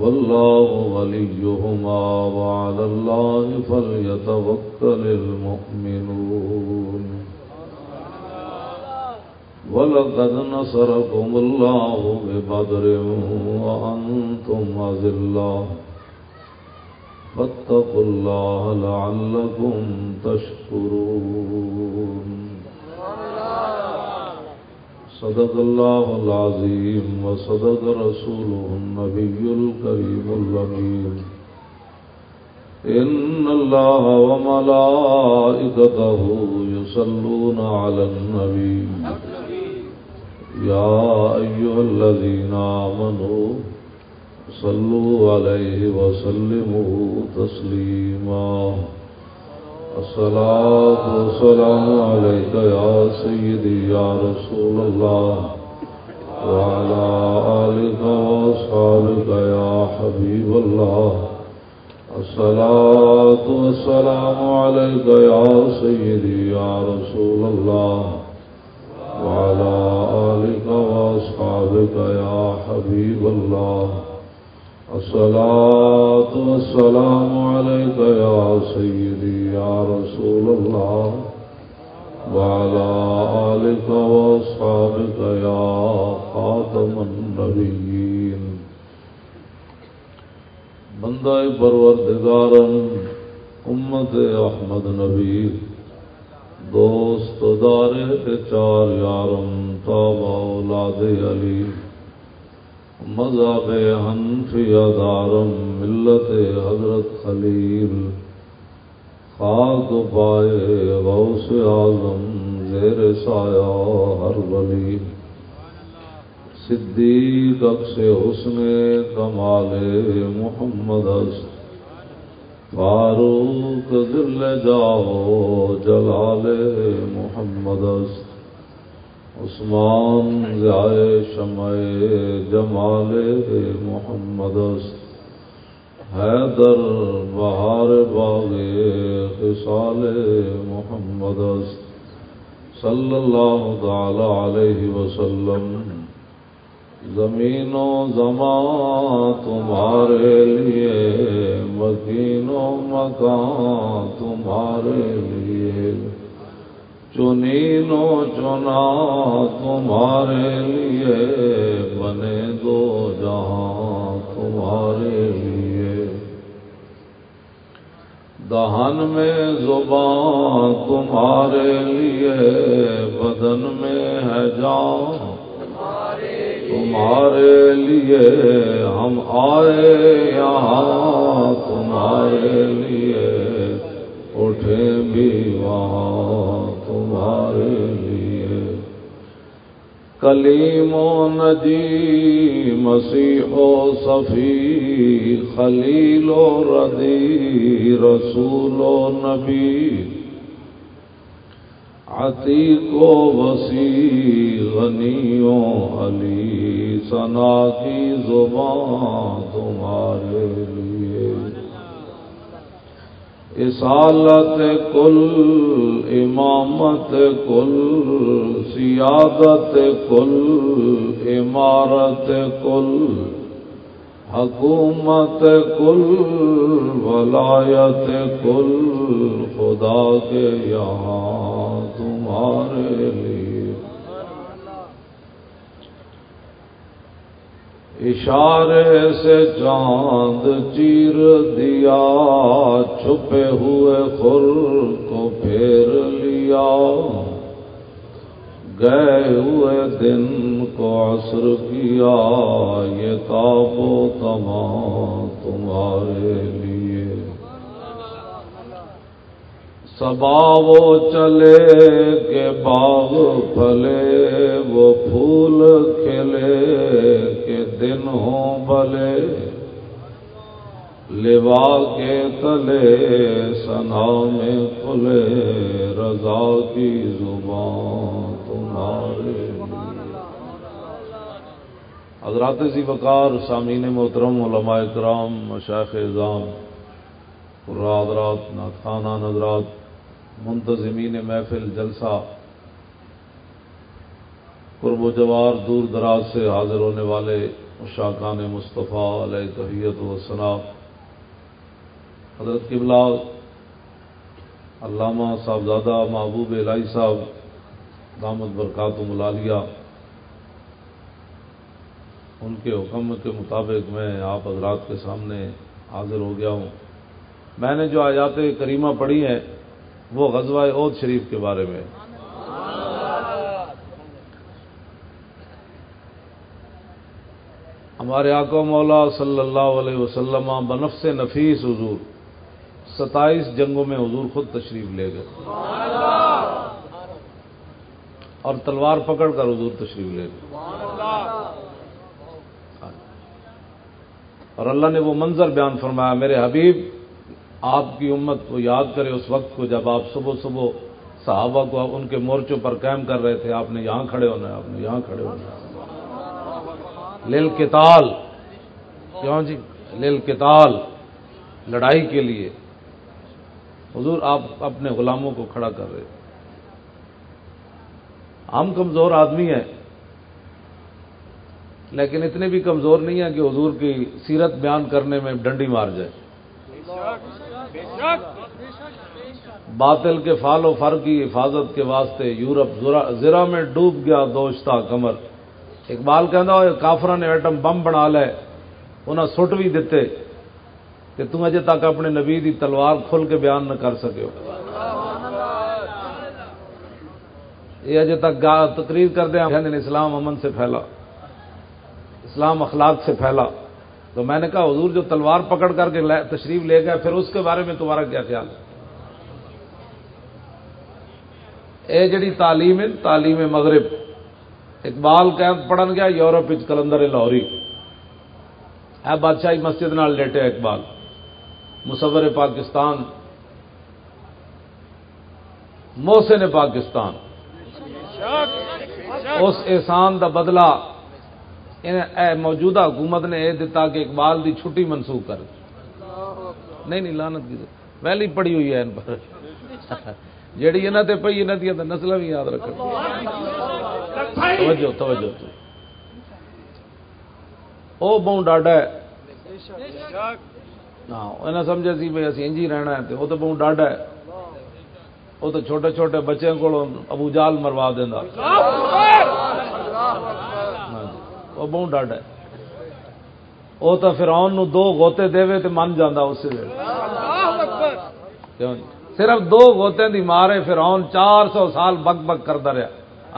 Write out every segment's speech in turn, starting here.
والله وليهما وعلى الله فليتوكل المؤمنون. ولقد نصركم الله ببدر وأنتم أذلاه فاتقوا الله لعلكم تشكرون صدق الله العظيم وصدق رسوله النبي الكريم اللمين إن الله وملائكته يصلون على النبي. يا أيها الذين آمنوا صلوا عليه وسلموا تسليما. الصلاة والسلام عليك يا سيدي يا رسول الله وعلى آلك وأصحابك يا حبيب الله. الصلاة والسلام عليك يا سيدي يا رسول الله وعلى آلك وأصحابك يا حبيب الله. الصلاة والسلام عليك يا سيدي يا رسول الله وعلى آلك وأصحابك يا خاتم النبيين. بندہ پروردگارم، امت احمد نبی، دوست دارے چار یارم تابا اولاد علی مذہب حنفی دارم ملت حضرت خلیل. خاک پائے غوث اعظم زیر سایہ ہر ولی صدیق اکس حسن کمال محمد است فاروق دل جاؤ جلال محمد است عثمان ضائع شمع جمال محمد حیدر بہار باغ خصال محمد صلی اللہ تعالی علیہ وسلم۔ زمین و زمان تمہارے لیے، مکین و مکان تمہارے لیے۔ چنینو چنا تمہارے لیے بنے دو جہاں تمہارے لیے دہن میں زبان تمہارے لیے بدن میں ہے جان تمہارے لیے ہم آئے یہاں تمہارے لیے اٹھے بھی وہاں تمہارے لیے کلیم و ندی مسیح و صفی خلیل و ردی رسول و نبی عتیق و وسیع، غنی و علی، سنا کی زبان تمہارے لیے۔ اصالت کل، امامت کل، سیادت کل، عمارت کل، حکومت کل، ولایت کل، خدا کے یہاں تمہارے لیے اشارے سے چاند چیر دیا، چھپے ہوئے خر کو پھیر لیا۔ گئے ہوئے دن کو عصر کیا، یہ تابو تمام تمہارے لیے۔ سبا وہ چلے کے باغ پھلے، وہ پھول کھلے کے دن ہوں بھلے۔ لوا کے تلے سنا میں کھلے، رضا کی زبان تمہارے حضرات سی وقار، سامعین محترم، علماء کرام مشاخ اظام حضرات ناخانہ نظرات منتظمین محفل جلسہ قرب و جوار دور دراز سے حاضر ہونے والے شاقان مصطفیٰ علیہ طبیعت و ثناء حضرت قبلہ علامہ صاحبزادہ محبوب الہی صاحب، دامت برکات و ملالیہ، ان کے حکم کے مطابق میں آپ حضرات کے سامنے حاضر ہو گیا ہوں۔ میں نے جو آیات کریمہ پڑھی ہیں وہ غزوہ عود شریف کے بارے میں۔ ہمارے آقا مولا صلی اللہ علیہ وسلم بنفس نفیس حضور ستائیس جنگوں میں حضور خود تشریف لے گئے۔ اور تلوار پکڑ کر حضور تشریف لے گئے۔ اور اللہ نے وہ منظر بیان فرمایا، میرے حبیب آپ کی امت کو یاد کرے اس وقت کو جب آپ صبح صبح صحابہ کو ان کے مورچوں پر قائم کر رہے تھے، آپ نے یہاں کھڑے ہونا ہے، آپ نے یہاں کھڑے ہونا ہے۔ لیل کتال کیوں جی؟ لیل کتال لڑائی کے لیے۔ حضور آپ اپنے غلاموں کو کھڑا کر رہے۔ ہم کمزور آدمی ہیں، لیکن اتنے بھی کمزور نہیں ہیں کہ حضور کی سیرت بیان کرنے میں ڈنڈی مار جائے۔ باطل کے فال و فر کی حفاظت کے واسطے یورپ زرا میں ڈوب گیا دوشتا کمر۔ اقبال کہہ کافر نے ایٹم بم بنا لے۔ انہیں سٹ بھی دیتے کہ تم اجے تک اپنے نبی دی تلوار کھل کے بیان نہ کر سکے ہو یہ اجے تک تقریر کر دیں اسلام امن سے پھیلا۔ اسلام اخلاق سے پھیلا۔ تو میں نے کہا، حضور جو تلوار پکڑ کر کے تشریف لے گئے، پھر اس کے بارے میں تمہارا کیا خیال ہے? اے جڑی تعلیم ہے تعلیم مغرب، اقبال کیمپ پڑھن گیا، یورپ کلندر لاہوری۔ ہے بادشاہی مسجد نال لیٹے اقبال، مصور پاکستان محسن پاکستان۔ اس احسان دا بدلہ موجودہ حکومت نے یہ دتا کہ اقبال دی چھٹی منسوخ کر نہیں نہیں لانت کی پہلی پڑی ہوئی ہے ان پر۔ جیڑی یہاں تے پی یہاں دیا نسل بھی یاد رکھ توجہ توجہ۔ وہ بہت ڈاڈا ہے۔ ہاں سمجھا سی بھائی اسی انجی رہنا ہے وہ تو بہت ڈاڈا ہے۔ وہ تو چھوٹے چھوٹے بچوں کو ابو جال مروا دینا وہ بہت ڈاڈا ہے۔ وہ تو فرعون نو دو گوتے دے تو من جانا اس صرف دو گوتے دی مارے فرعون، چار سو سال بک بک کرتا رہا۔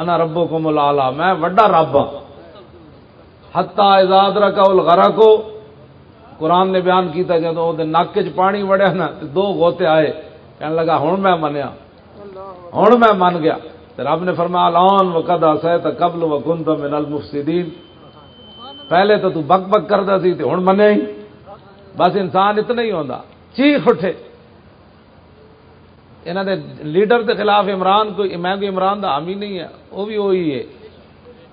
انا ربو کو ملالا میں وڈا رب ہوں ہتا ازاد رکھا الغرا کو قرآن نے بیان کیتا جب وہ نک چ پانی وڑیا نا دو گوتے آئے۔ کہنے لگا ہوں میں منیا۔ ہوں میں من گیا۔ رب نے فرمایا لان و کدا سہت قبل و تو من المفسدین۔ پہلے تو تو بک بک کرتا سی تو ہوں منیا ہی۔ بس انسان اتنا ہی ہوتا چیخ اٹھے۔ یہاں دے لیڈر کے خلاف عمران کوئی میں کوئی عمران دا حامی نہیں ہے۔ وہ بھی وہی ہے۔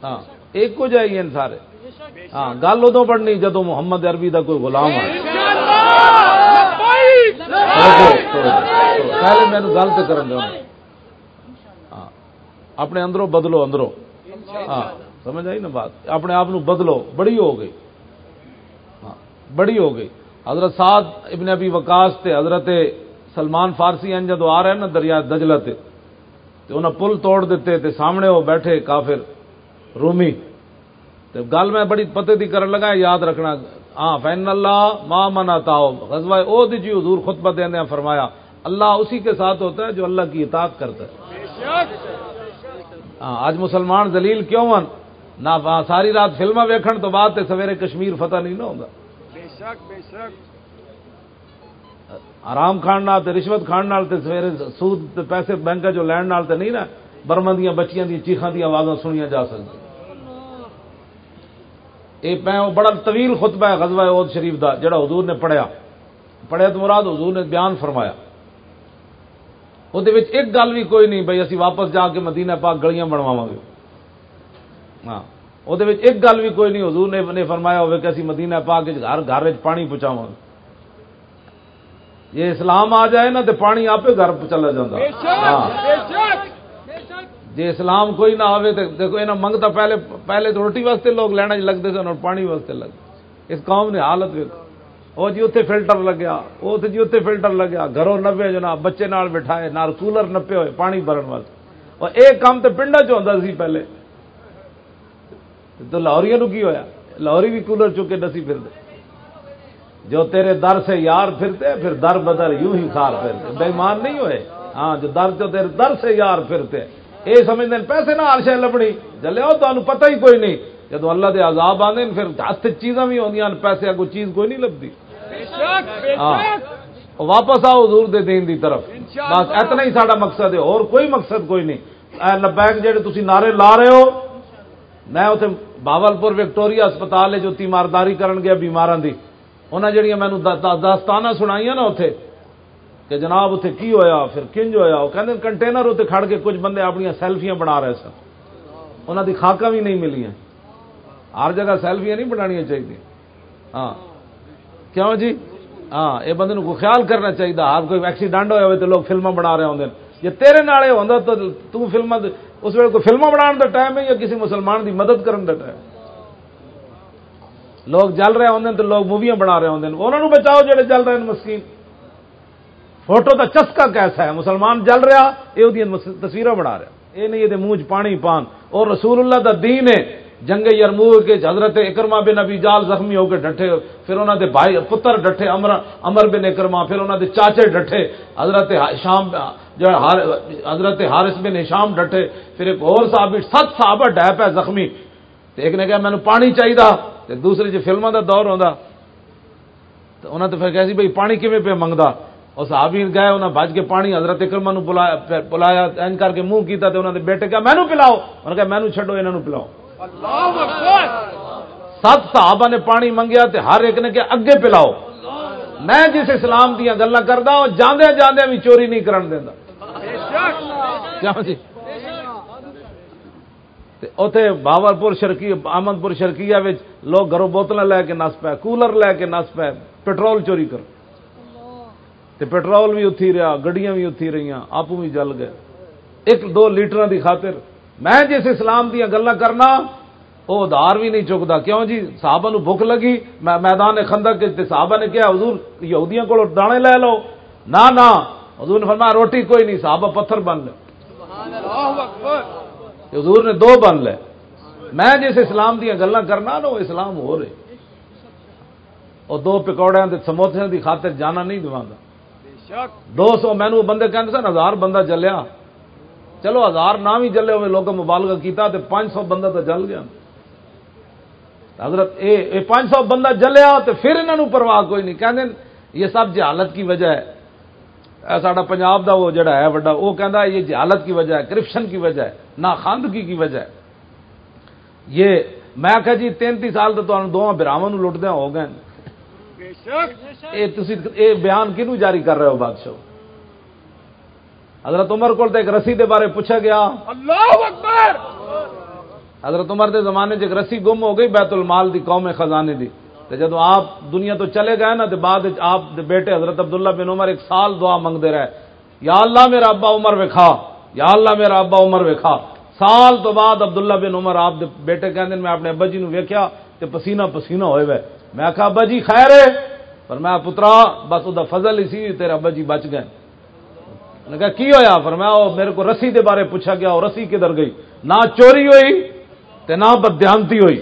ہاں ایک کو جائے سارے۔ ہاں گل ادو پڑھنی جدو محمد عربی دا کوئی غلام ہے پہلے مینو گل تو کر ہاں اپنے اندروں بدلو اندروں۔ ہاں۔ سمجھ آئی نا بات؟ اپنے آپ بدلو بڑی ہو گئی۔ ہاں بڑی ہو گئی۔ حضرت سعد ابن ابی وکاس تے حضرت سلمان فارسی ہیں جدو آ رہے ہیں نا دریا دجلت تو انہیں پل توڑ دیتے تے سامنے وہ بیٹھے کافر رومی۔ تو گل میں بڑی پتے دی کرن لگا یاد رکھنا۔ ہاں فین اللہ ماں منا تاؤ غزوہ او دی جی حضور خطبہ دینے فرمایا اللہ اسی کے ساتھ ہوتا ہے جو اللہ کی اطاعت کرتا ہے۔ ہاں آج مسلمان دلیل کیوں من نہ ساری رات فلما ویکھن تو بعد تے سویرے کشمیر فتح نہیں نہ ہوگا بے شک بے شک آرام کھان نال تے رشوت کھان نال تے سویرے سود تے پیسے بینک جو لین نال تے نہیں نا برما دیا بچیاں دی چیخاں دی آوازاں سنیا جا سکتی اے میں بڑا طویل خطبہ ہے غزوہ عود شریف دا جڑا حضور نے پڑھیا۔ پڑھیا تو مراد حضور نے بیان فرمایا۔ وہ ایک گل بھی کوئی نہیں بھائی اسی واپس جا کے مدینہ پاک گلیاں بنواواں گے ہاں۔ وہ ایک گل بھی کوئی نہیں حضور نے فرمایا ہوئے کہ اسی مدینہ پاک گھر گھر پانی پہنچاواں۔ گے یہ اسلام آ جائے نا تو پانی آپ گھر چلا جاتا ہاں۔ جی اسلام کوئی نہ آئے تو دیکھو یہاں منگتا پہلے پہلے تو روٹی واسطے لوگ لینا لگتے سن اور پانی واسطے لگتے اس قوم نے حالت ویکو وہ جی اتنے فلٹر لگیا وہ جی اتنے فلٹر لگیا۔ گھروں نپے جناب بچے نال بٹھائے نال کولر نپے ہوئے پانی بھرن واسطے۔ اور ایک کام تو پنڈا چ سی پہلے۔ تو لاہوری کی ہوا لاہوری بھی کولر چکے نسی پھرتے جو تیرے در سے یار پھرتے پھر در بدر یوں ہی خار پھرتے۔ بےمان نہیں ہوئے؟ ہاں جو در جو تیرے در سے یار پھرتے۔ یہ سمجھتے پیسے نہ ہر شہ لبنی؟ جلے ہو تو پتہ ہی کوئی نہیں۔ جب اللہ دے عذاب آنے پھر ہاتھ چیزاں بھی ہوندی پیسے کوئی چیز کوئی نہیں لبتی ہاں۔ واپس آؤ حضور دے دین دی طرف۔ بس اتنا ہی سارا مقصد ہے اور کوئی مقصد کوئی نہیں۔ اے لبیک جہے تھی نعرے لا رہے ہو میں اتنے باولپور وکٹوریا ہسپتال ہے جو تیمارداری کرن گیا بیماروں دی۔ انہیں جہیا مینو داستانہ سنائی نا اتے کہ جناب اتنے کی ہویا، پھر کنج ہویا؟ وہ کہتے کنٹینر اتنے کھڑ کے کچھ بندے اپنی سیلفیاں بنا رہے سن۔ انہوں دی خاکا بھی نہیں ملیاں۔ ہر جگہ سیلفیاں نہیں بنانیا چاہیے ہاں۔ کیوں جی؟ ہاں یہ بندے کو خیال کرنا چاہیے آپ کوئی ایکسیڈنٹ ہوا تو لوگ فلما بنا رہے ہوں جی تیرے نال ہوتا تو تلم اس ویل کوئی فلموں بنا کا ٹائم ہے یا کسی مسلمان کی مدد کرنے کا ٹائم لوگ جل رہے ہوں تو لوگ موویاں بنا رہے ہوں انہوں نے بچاؤ جڑے جل رہے ہیں مسکین۔ فوٹو کا چسکا کیسا ہے؟ مسلمان جل رہا، یہ تصویر بنا رہا۔ یہ نہیں، یہ منہ پانی پان۔ اور رسول اللہ کا دین ہے۔ جنگ یرمور کے حضرت اکرما بن ابی جال زخمی ہو کے ڈٹے پھر انہوں دے بھائی پتر ڈٹے امر امر بن اکرما پھر انہوں دے چاچے ڈٹے حضرت شام، جو حضرت حارث بن شام ڈٹے پھر ایک اور صاحب ست صاحب ڈہ پہ زخمی۔ ایک نے کہا مینو پانی چاہیے دوسرے جی فلموں کا دور ہوتا تو انہوں نے پھر کہا سی بھائی پانی کیون پہ منگتا اور صحابی گئے انہیں بج کے پانی حضرت اکرما بلایا بلایا این کر کے منہ کیا انہوں نے بیٹے کہا مینو پلاؤ؟ انہوں نے کہا مینو چڈو یہاں پلاؤ۔ سات صحابہ نے پانی منگیا تے ہر ایک نے کہ اگے پلاؤ۔ میں جس اسلام دیا گلا کرتا ہوں جاندیا جاندیا بھی چوری نہیں کرن دینا اتے باور پور شرکی احمد پور شرکیہ لوگ گھروں بوتل لے کے نس پے کولر لے کے نس پے پٹرول چوری کر تے پٹرول بھی اتھی رہا گڈیاں بھی اتھی رہی آپ بھی جل گئے۔ ایک دو لیٹر دی خاطر میں جس اسلام دیا گلا کرنا وہ ادار بھی نہیں چکتا۔ کیوں جی؟ صحابہ نو بھوک لگی۔ میں میدان خندق کے صحابہ نے کیا حضور یہودیاں کو دانے لے لو۔ نہ نہ۔ حضور نے فرمایا روٹی کوئی نہیں صحابہ پتھر بن لے۔ حضور نے دو بن لے۔ میں جس اسلام دیا گلا کرنا نا وہ اسلام ہو رہے۔ اور دو پکوڑے سموسے کی خاطر جانا نہیں دو سو مینو بندے کہتے سن ہزار بندہ چلیا چلو ہزار نہ بھی جلے ہوئے لوگ مبالغہ کیتا تو پانچ سو بندہ تو جل گیا۔ حضرت اے پانچ سو بندہ جلیا تو پھر انہوں پرواہ کوئی نہیں۔ کہتے یہ سب جہالت کی وجہ ہے۔ ساڈا پنجاب دا وہ جڑا ہے بڑا وہ کہہ یہ جہالت کی وجہ ہے کرپشن کی وجہ ہے نہ خاندگی کی وجہ ہے۔ یہ میں کہ جی تینتی سال تو دونوں براہم لٹدیا ہو گئے۔ یہ بیان کنو جاری کر رہے ہو بادشاہ؟ حضرت عمر کو ایک رسی دے بارے پوچھا گیا۔ اللہ اکبر! حضرت عمر دے زمانے ایک رسی گم ہو گئی بیت المال دی قوم خزانے دی۔ جب آپ دنیا تو چلے گئے نا تو بعد آپ بیٹے حضرت عبداللہ بن عمر ایک سال دعا منگتے رہے۔ یا اللہ میرا ابا عمر وکھا یا اللہ میرا ابا عمر وکھا۔ سال تو بعد عبداللہ بن عمر آپ بیٹے کہ میں اپنے ابا جی ویکیا کہ پسینہ پسینہ ہوئے وے۔ میں آخا ابا جی خیر ہے پر میں پترا بس وہ فضل ہی سی تیرے ابا جی بچ گئے۔ کہا کی ہویا؟ فرمایا میرے کو رسی دے بارے پوچھا گیا اور رسی کدھر گئی؟ نہ چوری ہوئی تے نہ بدیانتی ہوئی۔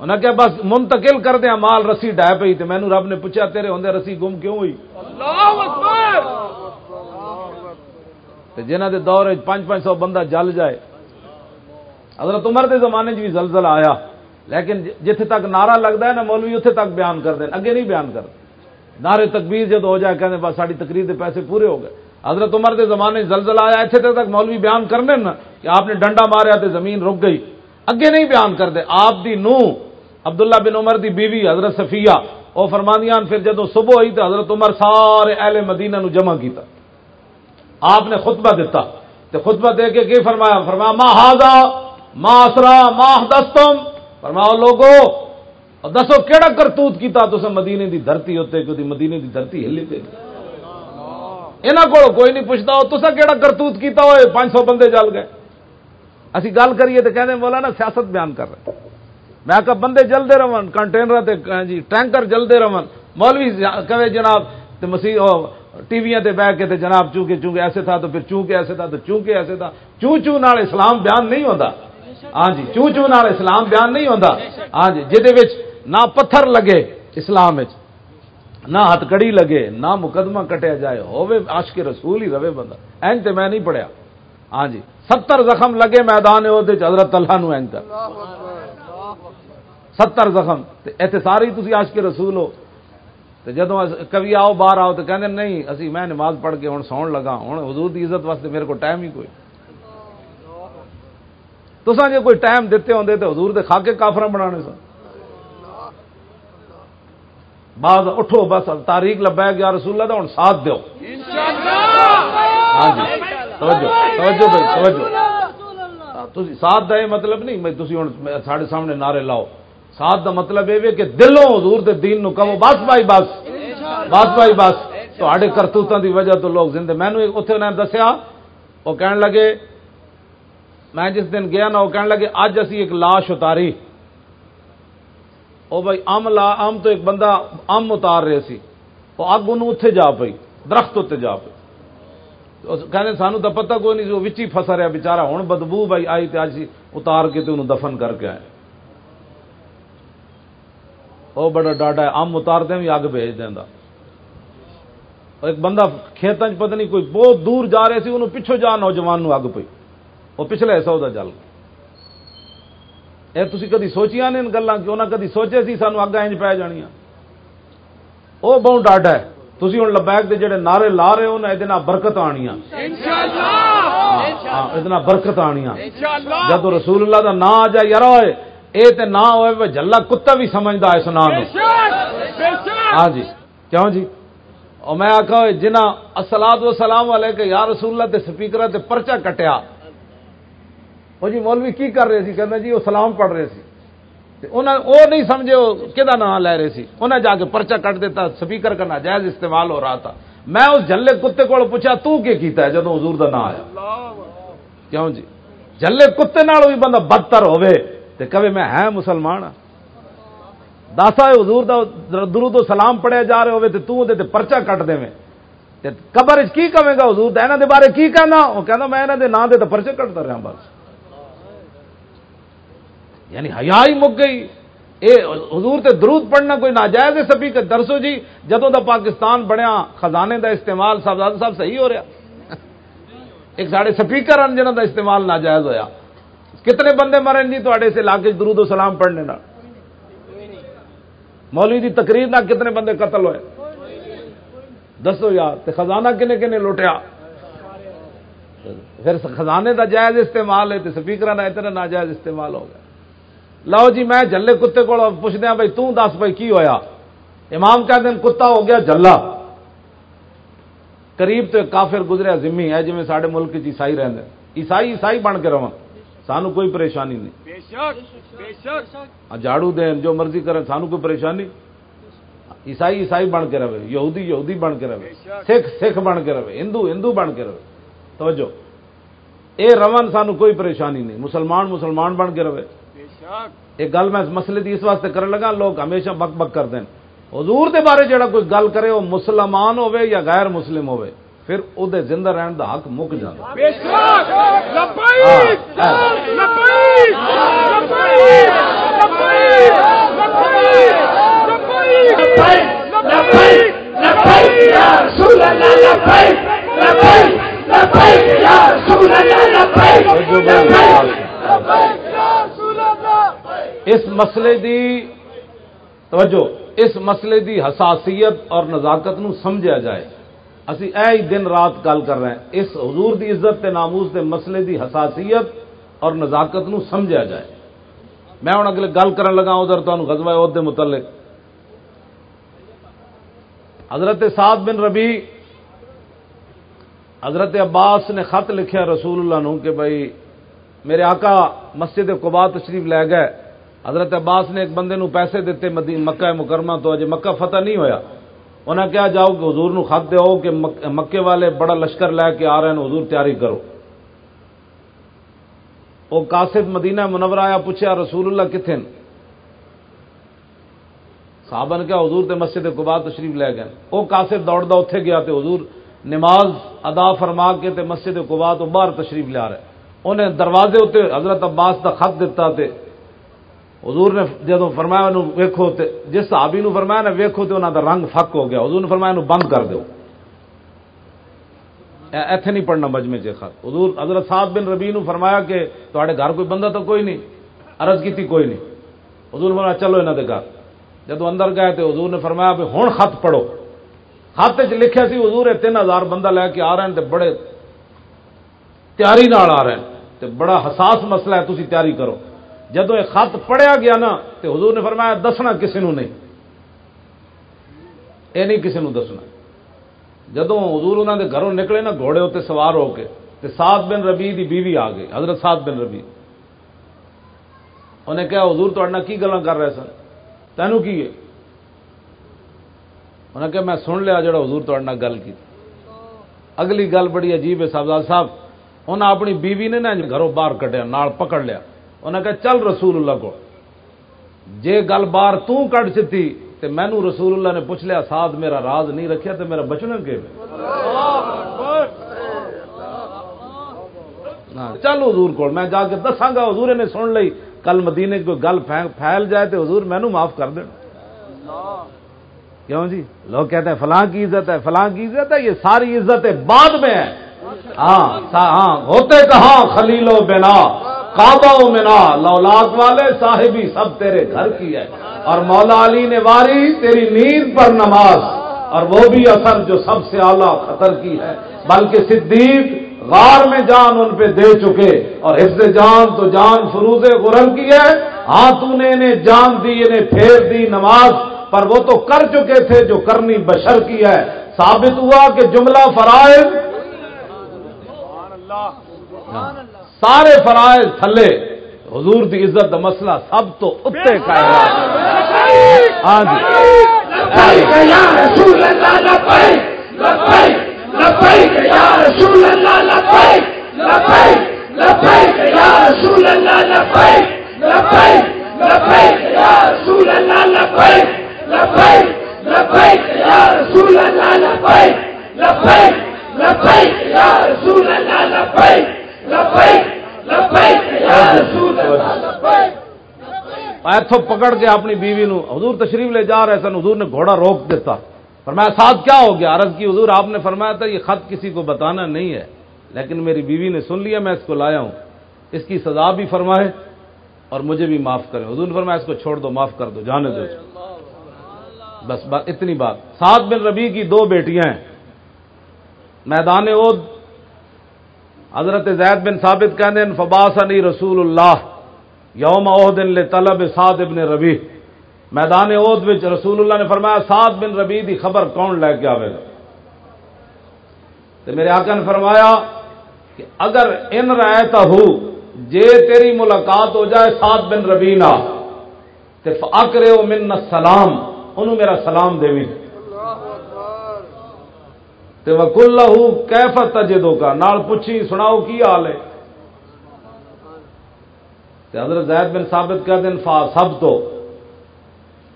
انہیں کہا بس منتقل کر دیا مال رسی ڈہ پی تو مینو رب نے پوچھا تیرے ہوں رسی گم کیوں ہوئی؟ جنہ دے دور پانچ پانچ سو بندہ جل جائے۔ حضرت عمر دے زمانے بھی زلزلہ آیا۔ لیکن جتھے تک نعرہ لگتا ہے نا مولوی اتنے تک بیان کر دیں اگے نہیں بیان کرتے نعرے تکبیر جب ہو جائے کہنے بس ساری تقریر دے پیسے پورے ہو گئے۔ حضرت عمر کے زمانے زلزلہ آیا اتنے تک مولوی بیان کرنے نا کہ آپ نے ڈنڈا ماریا تو زمین رک گئی۔ اگے نہیں بیان کر دے، آپ دی نو عبداللہ بن عمر دی بیوی حضرت صفیہ وہ فرمانیان پھر جدو صبح ہوئی تو حضرت عمر سارے اہل مدینہ نو جمع کیتا۔ آپ نے خطبہ دیتا تو خطبہ دے کے کی فرمایا؟ فرمایا، ما ہاضا ما اسرا؟ ما دستم فرماؤ لوگو دسو کیڑا کرتوت کیتا تو مدینے دی دھرتی ہوتے کہ مدینے دی دھرتی ہلی پہ یہاں کو کوئی نہیں پوچھتا ہو تو کہڑا کرتوت کیتا ہوئے، پانچ سو بندے جل گئے۔ اسی گل کریے تو کہتے بولا نا سیاست بیان کر رہے میں کہ بندے جلدے رہن کنٹینر ہاں جی ٹینکر جلدے رہن مولوی کہے جناب، تے مسیح ٹی وی بہ کے تے جناب چونکہ چونکہ ایسے تھا تو پھر چونکہ ایسے تھا تو چونکہ ایسے تھا۔ چوں چوں نال اسلام بیان نہیں ہوتا ہاں جی چوں چوں نال اسلام بیان نہیں ہوتا ہاں جی جہد نہ پتھر لگے اسلام نہ ہاتھ کڑی لگے، نہ مقدمہ کٹیا جائے ہوے عاشق رسول ہی رہے بندہ۔ این تے میں نہیں پڑھیا۔ ہاں جی ستر زخم لگے میدان حضرت اللہ نو این کر ستر زخم۔ اتنے سارے تھی عاشق رسول ہو۔ تو جدو کبھی آؤ، باہر آؤ تو کہتے نہیں، اسی میں نماز پڑھ کے ہوں سون لگا۔ ہوں حضور دی عزت واسطے میرے کو ٹائم ہی کوئی۔ تو جی کوئی ٹائم دیتے ہوں تو حضور دے کھا کے کافر بنا سن۔ بعد اٹھو بس تاریخ لبا گیا رسول اللہ ہوں ساتھ دو ہاں جی توجہ توجہ بھائی، توجہ۔ ہاں، ساتھ دے مطلب نہیں میں تھی ہوں سارے سامنے نعرے لاؤ۔ ساتھ دا مطلب یہ کہ دلوں حضور دے دین نو کہو بس بھائی، بس۔ بس بھائی، بس۔ تے کرتوتوں دی وجہ تو لوگ زندے میں اتنے انہیں دسیا، وہ کہن لگے، میں جس دن گیا نا، وہ کہن لگے اج اسی ایک لاش اتاری۔ او بھائی ام لا ام تو ایک بندہ ام اتار رہے سی۔ وہ اگ ان اتے جا پئی، درخت اتنے جا پئی۔ کہنے سانو تو پتہ کوئی نہیں، وہ وچی فسا رہا بےچارا ہوں بدبو بھائی آئی تے اج اتار کے تو انہوں دفن کر کے آئے۔ وہ بڑا ڈاڈا ہے آم اتارتے بھی اگ بھیج دینا ایک بندہ کھیتوں پتہ نہیں، کوئی بہت دور جا رہے سی، انہوں پچھو جا نوجوان اگ پی وہ پچھلے حصہ وہ جل یہ تھی کدی سوچیا نے گلیں کہ انہیں کدی سوچے سی سانو اگ انج پی جانیا وہ بہت ڈاڈا ہے تھی ہوں لبیک کے جڑے نعرے لا رہے ہو نا یہ برکت آنی یہ جب رسول اللہ کا نام آ جائے یار ہوئے تے نہ ہوئے جلا کتا بھی سمجھتا اس نام ہاں جی کیوں جی اور میں آخا جنا اسلاد و سلام والے کہ یا رسول اللہ تے سپیکر تے پرچا کٹیا وہ جی مولوی کی کر رہے سی؟ کہنا جی وہ سلام پڑھ رہے سی۔ وہ نہیں سمجھے وہ کہ نام لے رہے سی؟ انہیں جا کے پرچا کٹ دیتا، سپیکر کا ناجائز استعمال ہو رہا تھا۔ میں اس جلے کتے کو پوچھا، تو کی کیتا ہے جب حضور کا نام آیا؟ کیوں جی؟ جلے کتے نال بھی بندہ بدتر ہوئے تے کبھی میں ہے مسلمان۔ دسا حضور دا درود و سلام پڑھیا جا رہے ہوئے تے تو دے تے پرچا کٹ دے میں تے قبر کی کہے گا حضور دا؟ دے بارے کی کہنا؟ وہ کہنا میں انہاں دے نام دے تے پرچے کٹتا رہا بس۔ یعنی حیا ہی مک گئی۔ اے حضور تے درود پڑھنا کوئی ناجائز ہے سبھی درسو جی جدوں دا پاکستان بنیا، خزانے دا استعمال صاحب صاحب صحیح ہو رہا۔ ایک ساڑے سپیکر ہیں جنہوں دا استعمال ناجائز ہویا۔ کتنے بندے مرن جی تے سے علاقے درود و سلام پڑھنے مولوی دی تقریر نہ کتنے بندے قتل ہوئے؟ دسو یار، تے خزانہ کنے کنے لوٹیا پھر خزانے دا جائز استعمال ہے تو سپیکر اتنا ناجائز استعمال ہو گیا۔ لو جی میں جلے کتے کو پوچھدیا ہاں بھائی توں دس بھائی کی ہویا امام کہ دن کتا ہو گیا جلا قریب تو کافر گزریا زمی ہے جی میں سارے ملک عیسائی رہتے عیسائی عیسائی بن کے رہا سانو کوئی پریشانی نہیں جھاڑو دین جو مرضی کریں سانو کوئی پریشانی عیسائی عیسائی بن کے رہے یہودی یہودی بن کے رہے سکھ سکھ بن کے رہے ہندو ہندو بن کے رہے توجہ اے رون سانو کوئی پریشانی نہیں مسلمان مسلمان بن کے رہے ایک گل میں مسئلے کی اس واسطے کرنے لگا لوگ ہمیشہ بک بک کر دیں حضور دے بارے جڑا کوئی گل کرے وہ مسلمان ہوے یا غیر مسلم ہوے پھر وہ زندہ رہن دا حق مک جاتا اس مسئلے دی توجہ، اس مسئلے دی حساسیت اور نزاکت نو سمجھا جائے۔ اسی اے ہی دن رات گل کر رہے ہیں۔ اس حضور دی عزت تے ناموس دے مسئلے دی حساسیت اور نزاکت نو سمجھا جائے۔ میں ہوں اگلے گل کرن لگا ادھر تمہیں غزوہ عہد متعلق۔ حضرت سعد بن ربی حضرت عباس نے خط لکھیا رسول اللہ نو کہ بھائی میرے آقا مسجد قبا تشریف لے گئے۔ حضرت عباس نے ایک بندے نو پیسے دیتے مکہ مکرمہ تو اجے مکہ فتح نہیں ہویا۔ انہیں کیا جاؤ کہ حضور نو خط دو کہ مکے والے بڑا لشکر لے کے آ رہے ہیں، حضور تیاری کرو۔ وہ کاسد مدینہ منورہ آیا، پوچھا رسول اللہ کتنے صحابہ نے کیا حضور تے مسجد قبا تشریف لے گئے وہ کاسد دوڑتا اتے گیا تے حضور نماز ادا فرما کے تے مسجد قبا تو باہر تشریف لیا رہے انہیں دروازے اتنے حضرت عباس کا خط دتا تے۔ حضور نے جدو فرمایا ویکو جس صحابی نو فرمایا نا ویکو تو انہوں کا رنگ فک ہو گیا۔ حضور نے فرمایا بند کر دو ایتھے نہیں پڑھنا مجمے چ خط حضور حضرت صاحب بن ربی نو فرمایا کہ تے گھر کوئی بندہ تو کوئی نہیں، عرض کی کوئی نہیں۔ حضور نے فرمایا چلو یہاں کے گھر۔ جدو اندر گئے تو حضور نے فرمایا بھی ہوں خط پڑھو۔ خط چ لکھا سی حضور تین ہزار بندہ لے کے آ رہے ہیں بڑے تیاری نال آ رہے ہیں۔ بڑا حساس مسئلہ ہے تھی تیاری کرو۔ جدو یہ خط پڑھیا گیا نا تو حضور نے فرمایا، دسنا کسی نو نہیں۔ یہ نہیں کسی نو دسنا۔ جدو حضور انہوں دے گھروں نکلے نا، گھوڑے اتنے سوار ہو کے، تے سات بن ربی دی بیوی آ گئی، حضرت سات بن ربی۔ انہیں کہا، حضور تو کی گلا کر رہے سن؟ تینوں کی ہے؟ انہیں کہا، میں سن لیا، جڑا حضور تو گل کی۔ اگلی گل بڑی عجیب ہے صاحب صاحب۔ انہیں اپنی بیوی نے نا گھروں باہر کٹیا نال پکڑ لیا۔ انہیں کہا، چل رسول اللہ کو جے گل بار تٹ چی تو مینو رسول اللہ نے پوچھ لیا، ساتھ میرا راز نہیں رکھیا تو میرا بچنا کہ چل حضور کو میں جا کے دساگا حضور نے سن لی کل مدینے کوئی گل پھیل جائے تو حضور مینو معاف کر دینا کیوں جی؟ لوگ کہتے ہیں، فلاں کی عزت ہے، فلاں کی عزت ہے، یہ ساری عزت بعد میں ہے ہاں ہاں ہوتے کہاں؟ خلیل و بنا کعبہ و منا لولاک والے صاحبی سب تیرے گھر کی ہے۔ اور مولا علی نے واری تیری نیند پر نماز۔ اور وہ بھی اثر جو سب سے اعلیٰ خطر کی ہے۔ بلکہ صدیق غار میں جان ان پہ دے چکے۔ اور حفظ جان تو جان فروز غرل کی ہے۔ ہاں تو نے انہیں جان دی، انہیں پھیر دی نماز۔ پر وہ تو کر چکے تھے جو کرنی بشر کی ہے۔ ثابت ہوا کہ جملہ فرائض سارے فرائض تھلے حضور دی عزت دا مسئلہ سب تو اتنے کا ہاں جی ایتھو پکڑ کے اپنی بیوی نو حضور تشریف لے جا رہے سن، حضور نے گھوڑا روک دیتا۔ فرمایا ساتھ کیا ہو گیا؟ عرض کی، حضور، آپ نے فرمایا تھا، یہ خط کسی کو بتانا نہیں ہے، لیکن میری بیوی نے سن لیا، میں اس کو لایا ہوں۔ اس کی سزا بھی فرمائے اور مجھے بھی معاف کرے۔ حضور نے فرمایا، اس کو چھوڑ دو، معاف کر دو، جانے دو بس بات اتنی بات۔ سات بن ربی کی دو بیٹیاں ہیں۔ میدان عود۔ حضرت زید بن ثابت کہنے فباسنی رسول اللہ یوم عہدن طلب سعد ابن ربی میدان عہد وچ رسول اللہ نے فرمایا، سعد بن ربی دی خبر کون لے کے آئے گا؟ تو میرے آقا نے فرمایا کہ اگر ان رایتا ہو، جے تیری ملاقات ہو جائے سعد بن ربینا تو فاکرے من سلام انہوں میرا سلام دے تے وکل لہو کیفت تجدو کا نال پوچھی، سناؤ کی حال ہے؟ تے حضرت زید بن ثابت کہہ دن فا سب تو۔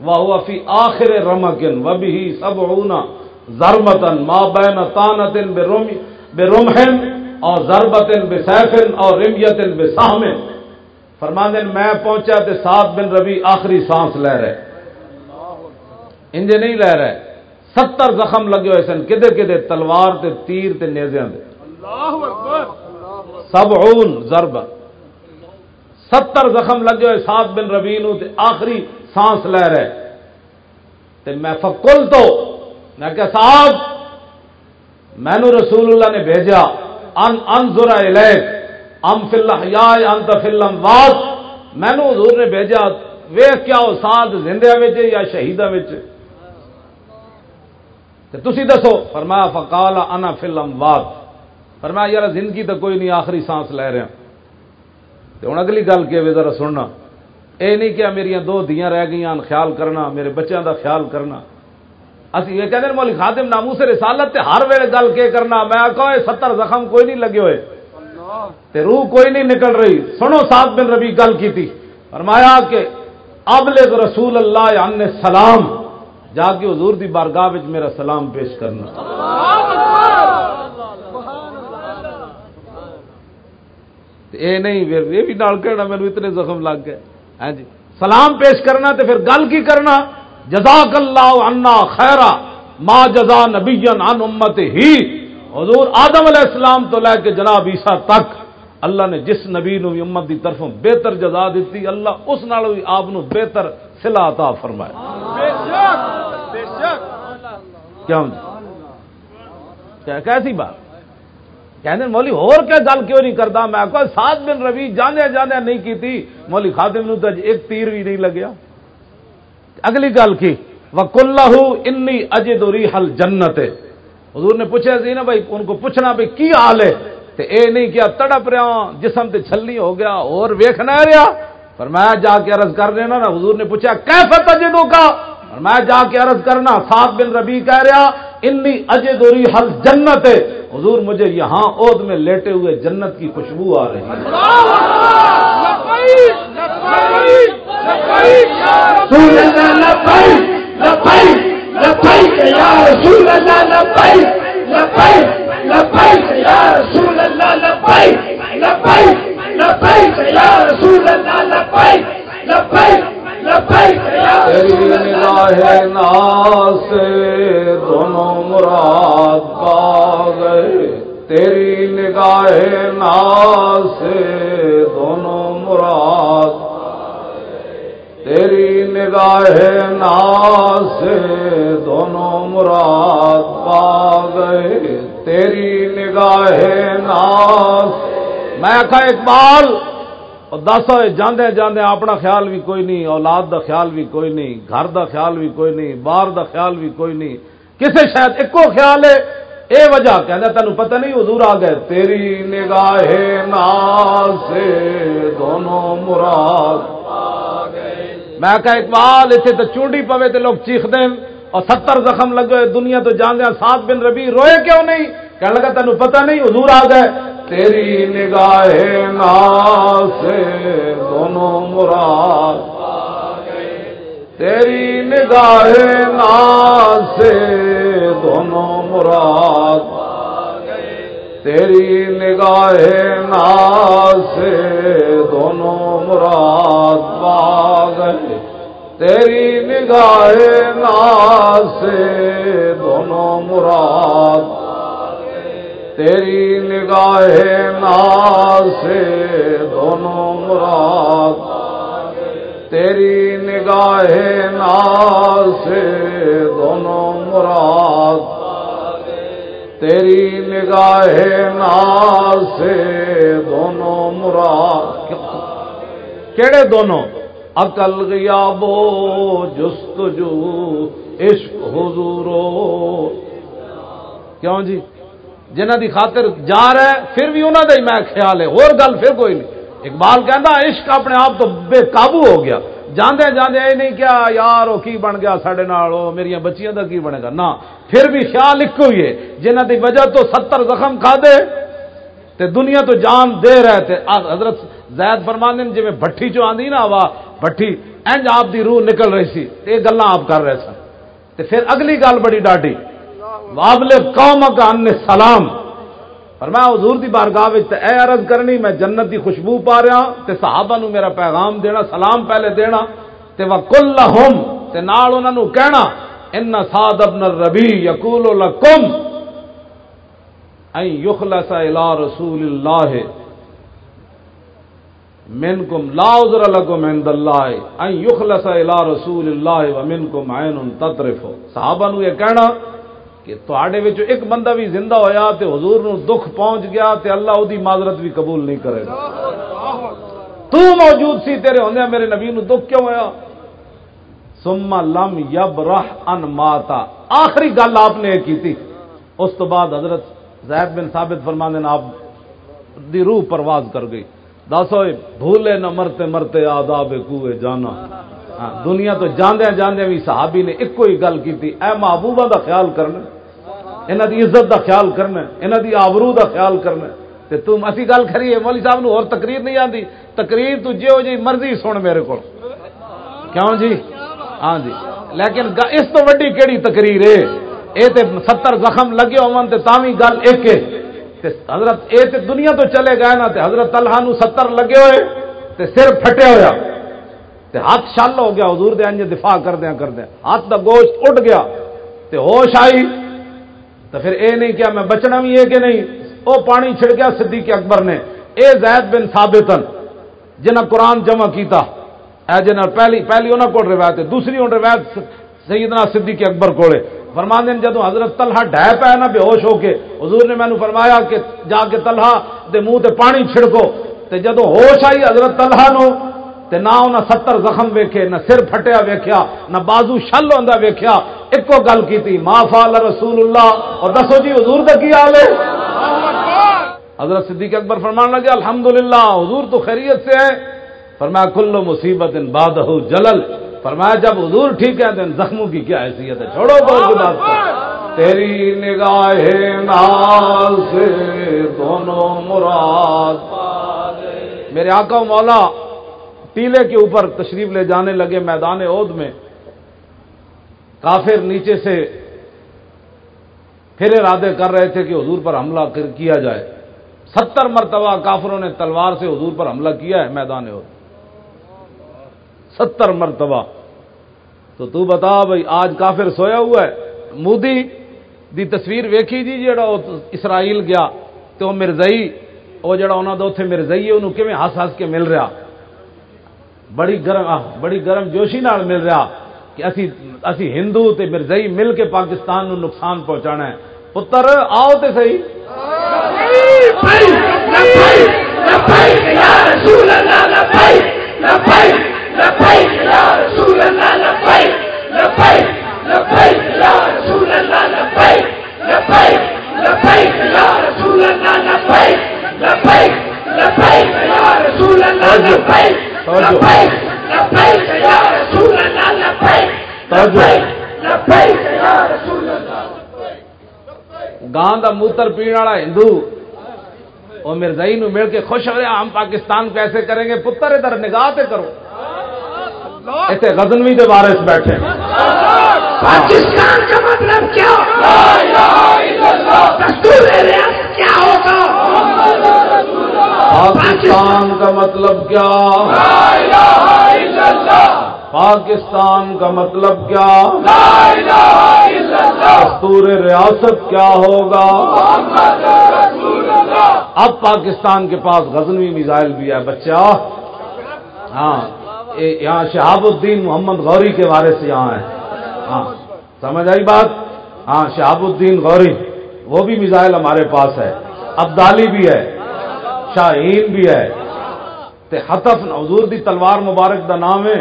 وہ فی آخر رمکن و بھی سب ہونا ضربتن ما بین تانتن بے رمحن اور ضربتن بے سیفن اور رمیتن بے سامن فرماندن میں پہنچا تے سات بن ربی آخری سانس لے رہے۔ انجے نہیں لے رہے۔ ستر زخم لگے ہوئے سن۔ کدے کدے تلوار تے تیر تے نیزیاں دے۔ سب اون ضرب ستر زخم لگے ہوئے سات بن ربی نو تے آخری سانس لے رہے۔ تے میں فکل تو میں کہ صاحب میں نو رسول اللہ نے بھیجا ان انظر الیک ام فی اللہ یا انت فی الاموات۔ میں نو حضور نے بھیجا ویکھ کیا ہو ساتھ زندہ وچ یا شہیداں وچ تھی دسو۔ فرمایا فکال انا فلم واد فرمایا، یار، زندگی تو کوئی نہیں، آخری سانس لے رہا ہوں اگلی گل کہ ذرا سننا۔ یہ نہیں کہ میری دو دیا رہ گئی خیال کرنا، میرے بچوں کا خیال کرنا۔ اسی یہ کہتے ہیں، مولی خادم نامو سے رسالت تے ہر ویلے گل کے کرنا۔ میں کہو ستر زخم کوئی نہیں لگے ہوئے۔ تے روح کوئی نہیں نکل رہی۔ سنو سات بن ربی گل کی تھی۔ فرمایا کہ اب لے رسول اللہ ان سلام جا کے حضور دی بارگاہ میرا سلام پیش کرنا۔ اے نہیں یہ بھی ڈال کرنا میرے اتنے زخم لگ گئے۔ ہاں جی۔ سلام پیش کرنا تو پھر گل کی کرنا؟ جزاک اللہ انا خیرا ما جزا نبی ان امت ہی حضور آدم علیہ السلام تو لے کے جناب عیسیٰ تک اللہ نے جس نبی نو امت دی طرفوں بہتر جزا دیتی، اللہ اس نال بھی آپ بہتر سلا عطا فرمایا کیا کیسی بات؟ کہنے مولی اور کیا گل کیوں نہیں کرتا؟ میں کو سات دن روی جانے جانے نہیں کی تھی مولی خادم نو تو ایک تیر بھی نہیں لگیا۔ اگلی گل کی وکل انی اجے دوری حل جنت حضور نے پوچھا سی نا بھائی، ان کو پوچھنا بھائی کی حال ہے؟ تے اے نہیں کیا تڑپ رہا، جسم تے چھلی ہو گیا، اور ویخ رہا۔ پر میں جا کے عرض کر دینا نا حضور نے پوچھا کیسا تجدو کا اور میں جا کے عرض کرنا سات بن ربی کہہ رہا انی اجے دوری حل جنت ہے حضور مجھے یہاں عہد میں لیٹے ہوئے جنت کی خوشبو آ رہی تیری نگاہ ناس دونوں مراد پا گئے تیری نگاہ ناس دونوں مراد تیری نگاہ ناس دونوں مراد پا گئے تیری نگاہ ناس میں آخا اقبال دس ہوئے جانے جانے اپنا خیال بھی کوئی نہیں، اولاد دا خیال بھی کوئی نہیں، گھر دا خیال بھی کوئی نہیں، باہر دا خیال بھی کوئی نہیں۔ کسی شاید ایک خیال ہے، اے وجہ کہنا تینوں پتہ نہیں، حضور آ گئے، تیری نگاہ سے دونوں مراد۔ میں کہا اقبال اتنے تو چونڈی پوے تو لوگ چیخ دیں اور ستر زخم لگے دنیا تو جان دیا سات بن ربی روئے کیوں نہیں؟ کہنے لگا تینوں پتہ نہیں، حضور آ گئے۔ تیری نگاہ سے دونوں مراد تیری نگاہ سے دونوں مراد تیری نگاہ سے دونوں مراد باغ تیری نگاہ سے دونوں مراد تیری نگاہ سے دونوں مراد۔ تیری نگاہ سے دونوں مراد۔ تیری نگاہ سے دونوں مراد۔ کہڑے دونوں؟ عقل گیا بو جستجو، عشق حضورو کیوں جی؟ جنہ دی خاطر جا رہا ہے، پھر بھی انہوں کا ہی میں خیال ہے۔ اور گل پھر کوئی نہیں۔ اقبال کہنا عشق اپنے آپ تو بے قابو ہو گیا۔ جاندے جاندے یہ نہیں کیا، یار وہ کی بن گیا سڈے میری بچیاں دا کی بنے گا؟ نہ۔ پھر بھی خیال ایک ہوئی ہے۔ جنہ دی وجہ تو ستر زخم کھا دے، تے دنیا تو جان دے رہے تھے حضرت زید فرمان جی میں بٹھی چو آندھی نا ہوا بٹھی اینج آپ دی روح نکل رہی سی۔ یہ گلا آپ کر رہے سن۔ تے پھر اگلی گل بڑی ڈاڈی۔ وابل قوم کا ان سلام پر میں حضور دی بارگاہ اے عرض کرنی، میں جنت دی خوشبو پا رہا ہاں، تے صحابہ نو میرا پیغام دینا، سلام پہلے دینا، تے وکل لہم تے نال انہاں نو کہنا، ان سعد ابن الربی یقول لکم ان یخلص الى رسول اللہ منکم، لا عذر لکم عند اللہ، ان یخلص الى رسول اللہ ومنکم عین تطرف۔ صحابہ نو یہ کہنا کہ تھوڑے ایک بندہ بھی زندہ ہویا تے حضور نو دکھ پہنچ گیا تے اللہ دی معذرت بھی قبول نہیں کرے گا۔ تو موجود سی تیرے ہوندے ہاں، میرے نبی نو دکھ کیوں ہویا؟ سما لم یب رح ان ماتا آخری گل آپ نے کی تھی اس تو بعد حضرت زید بن ثابت فرما آپ دی روح پرواز کر گئی۔ دسو بھولے نہ مرتے مرتے آداب کوئے جانا۔ ہاں، دنیا تو جاندیا جاندیا بھی صحابی نے ایک ہی گل کی تھی اے محبوبہ دا خیال کرنا۔ انہ دی عزت دا خیال کرنا انہ دی آبرو دا خیال کرنا تے تم اسی گل کری ہے مولی صاحب نو اور تقریر نہیں آتی تقریر تو جو جی مرضی سن میرے کو کیوں جی؟ ہاں جی۔ لیکن اس تو وڈی کیڑی تقریر ہے؟ اے تے ستر زخم لگے ہون تے تاوی گل ایک ہے۔ تے حضرت اے تے دنیا تو چلے گئے نا تے حضرت طلحہ نو ستر لگے ہوئے، تے سر پھٹے ہویا۔ تے ہاتھ شل ہو گیا، حضور دے انج دفاع کر دیا ہاتھ دا گوشت اٹھ گیا۔ تے ہوش آئی۔ تو پھر اے نہیں کیا میں بچنا بھی ہے کہ نہیں؟ او پانی چھڑ گیا صدیق اکبر نے۔ اے زید بن ثابتن، جنہ قرآن جمع کیتا۔ اے جنہ پہلی پہلی انہوں کو روایت ہے، دوسری ان روایت سیدنا صدیق اکبر کولے۔ فرمان دین جدو حضرت طلحہ ڈہ پہ نا بے ہوش ہو کے، حضور نے مینو فرمایا کہ جا کے طلحہ دے منہ تے پانی چھڑکو۔ تے جدو ہوش آئی حضرت طلحہ نو تے نہ انہاں ستر زخم ویکھے، نہ سر پھٹیا ویکھیا، نہ بازو شل ہوندا ویکھیا ایکو گل کیتی، ما فعل رسول اللہ اور دسو جی حضور دا کی حال ہے؟ حضرت صدیق اکبر فرمان لگے، الحمدللہ، حضور تو خیریت سے ہے۔ فرمایا، کلو مصیبت ان بادہ جلل۔ فرمایا، جب حضور ٹھیک ہے تو زخموں کی کیا حیثیت ہے؟ چھوڑو بہت کی بات تیری نگاہ نال سے دونوں مراد۔ میرے آقا مولا ٹیلے کے اوپر تشریف لے جانے لگے میدان عود میں۔ کافر نیچے سے پھر ارادے کر رہے تھے کہ حضور پر حملہ کیا جائے۔ ستر مرتبہ کافروں نے تلوار سے حضور پر حملہ کیا ہے میدان عود۔ ستر مرتبہ۔ تو تو بتا بھائی، آج کافر سویا ہوا ہے۔ مودی دی تصویر ویکھی جی جڑا اسرائیل گیا تو مرزئی وہ جڑا انہوں نے اتنے مرزئی ہے، انہوں کیون ہس ہس کے مل رہا؟ بڑی گرم بڑی گرم جوشی نال مل رہا کہ اسی اسی ہندو تے مرزئی مل کے پاکستان نو نقصان پہنچانا ہے پتر آؤ تے صحیح گان کا موتر پینے والا ہندو، وہ مرزائی نو مل کے خوش ہو رہا ہم پاکستان کیسے کریں گے، پتر ادھر نگاہ تے کرو۔ اتنے غزنوی دے بارش بیٹھے۔ پاکستان کا مطلب کیا؟ کیا ہوگا؟ پاکستان کا مطلب کیا؟ پاکستان کا مطلب کیا؟ دستور ریاست کیا ہوگا؟ اب پاکستان کے پاس غزنوی میزائل بھی ہے، بچہ۔ ہاں یہاں شہاب الدین محمد غوری کے بارے سے یہاں ہے ہاں سمجھ آئی بات؟ ہاں شہاب الدین غوری، وہ بھی میزائل ہمارے پاس ہے۔ ابدالی بھی ہے۔ شاہین بھی ہے۔ تے حتف حضور دی تلوار مبارک دا نام ہے۔